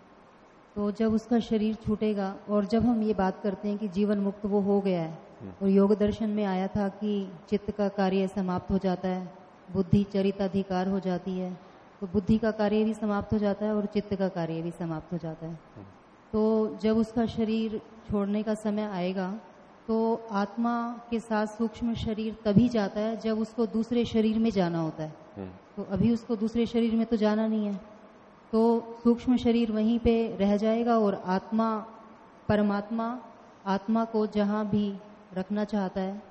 तो जब उसका शरीर छूटेगा और जब हम ये बात करते हैं कि जीवन मुक्त वो हो गया है हम्म। और योग दर्शन में आया था कि चित्त का कार्य समाप्त हो जाता है बुद्धि चरिताधिकार हो जाती है तो बुद्धि का कार्य भी समाप्त हो जाता है और चित्त का कार्य भी समाप्त हो जाता है हम्म। तो जब उसका शरीर छोड़ने का समय आएगा तो आत्मा के साथ सूक्ष्म शरीर तभी जाता है जब उसको दूसरे शरीर में जाना होता है हम्म। तो अभी उसको दूसरे शरीर में तो जाना नहीं है तो सूक्ष्म शरीर वहीं पे रह जाएगा और आत्मा परमात्मा आत्मा को जहाँ भी रखना चाहता है।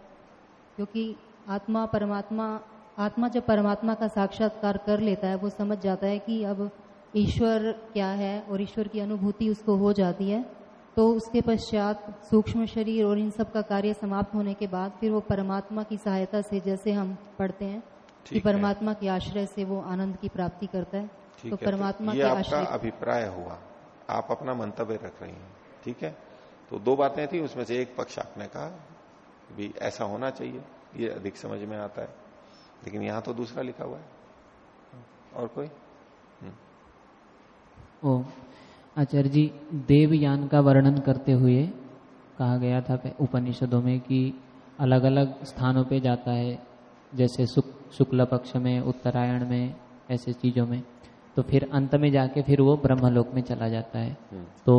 क्योंकि आत्मा परमात्मा आत्मा जब परमात्मा का साक्षात्कार कर लेता है वो समझ जाता है कि अब ईश्वर क्या है और ईश्वर की अनुभूति उसको हो जाती है। तो उसके पश्चात सूक्ष्म शरीर और इन सब का कार्य समाप्त होने के बाद फिर वो परमात्मा की सहायता से जैसे हम पढ़ते हैं कि परमात्मा के आश्रय से वो आनंद की प्राप्ति करता है। तो परमात्मा ये आपका अभिप्राय हुआ। आप अपना मंतव्य रख रही हैं ठीक है? तो दो बातें थी उसमें से एक पक्ष आपने कहा भी ऐसा होना चाहिए ये अधिक समझ में आता है। लेकिन यहाँ तो दूसरा लिखा हुआ है। और कोई? हम्म। ओ आचार्य जी देवयान का वर्णन करते हुए कहा गया था उपनिषदों में कि अलग अलग स्थानों पे जाता है जैसे शुक्ल पक्ष में उत्तरायण में ऐसे चीज़ों में। तो फिर अंत में जाके फिर वो ब्रह्मलोक में चला जाता है। हम्म। तो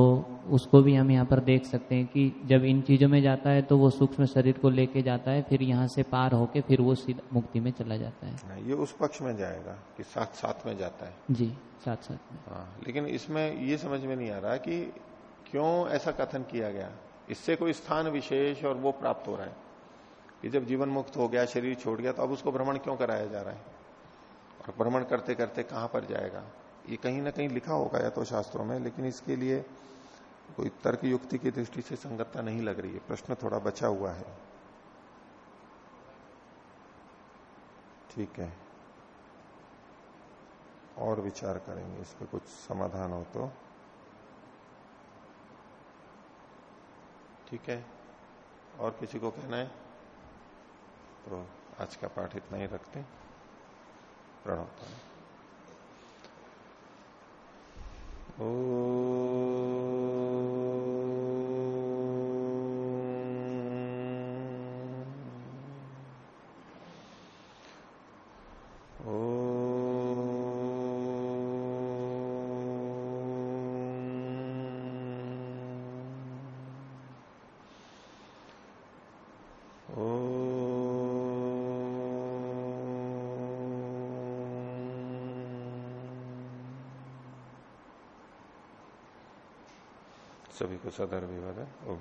उसको भी हम यहाँ पर देख सकते हैं कि जब इन चीज़ों में जाता है तो वो सूक्ष्म शरीर को लेके जाता है फिर यहाँ से पार होके फिर वो सीधा मुक्ति में चला जाता है। हाँ, ये उस पक्ष में जाएगा कि साथ साथ में जाता है। जी साथ साथ में। हाँ लेकिन इसमें ये समझ में नहीं आ रहा कि क्यों ऐसा कथन किया गया? इससे कोई स्थान विशेष और वो प्राप्त हो रहा है कि जब जीवन मुक्त हो गया शरीर छोड़ गया तो अब उसको भ्रमण क्यों कराया जा रहा है? और भ्रमण करते करते कहाँ पर जाएगा? ये कहीं ना कहीं लिखा होगा या तो शास्त्रों में, लेकिन इसके लिए कोई तर्क युक्ति की दृष्टि से संगतता नहीं लग रही है। प्रश्न थोड़ा बचा हुआ है। ठीक है। और विचार करेंगे, इस पर कुछ समाधान हो तो। ठीक है। और किसी को कहना है? तो आज का पाठ इतना ही रखते हैं। प्रणव ओ सभी को सदर अभिवादन ओम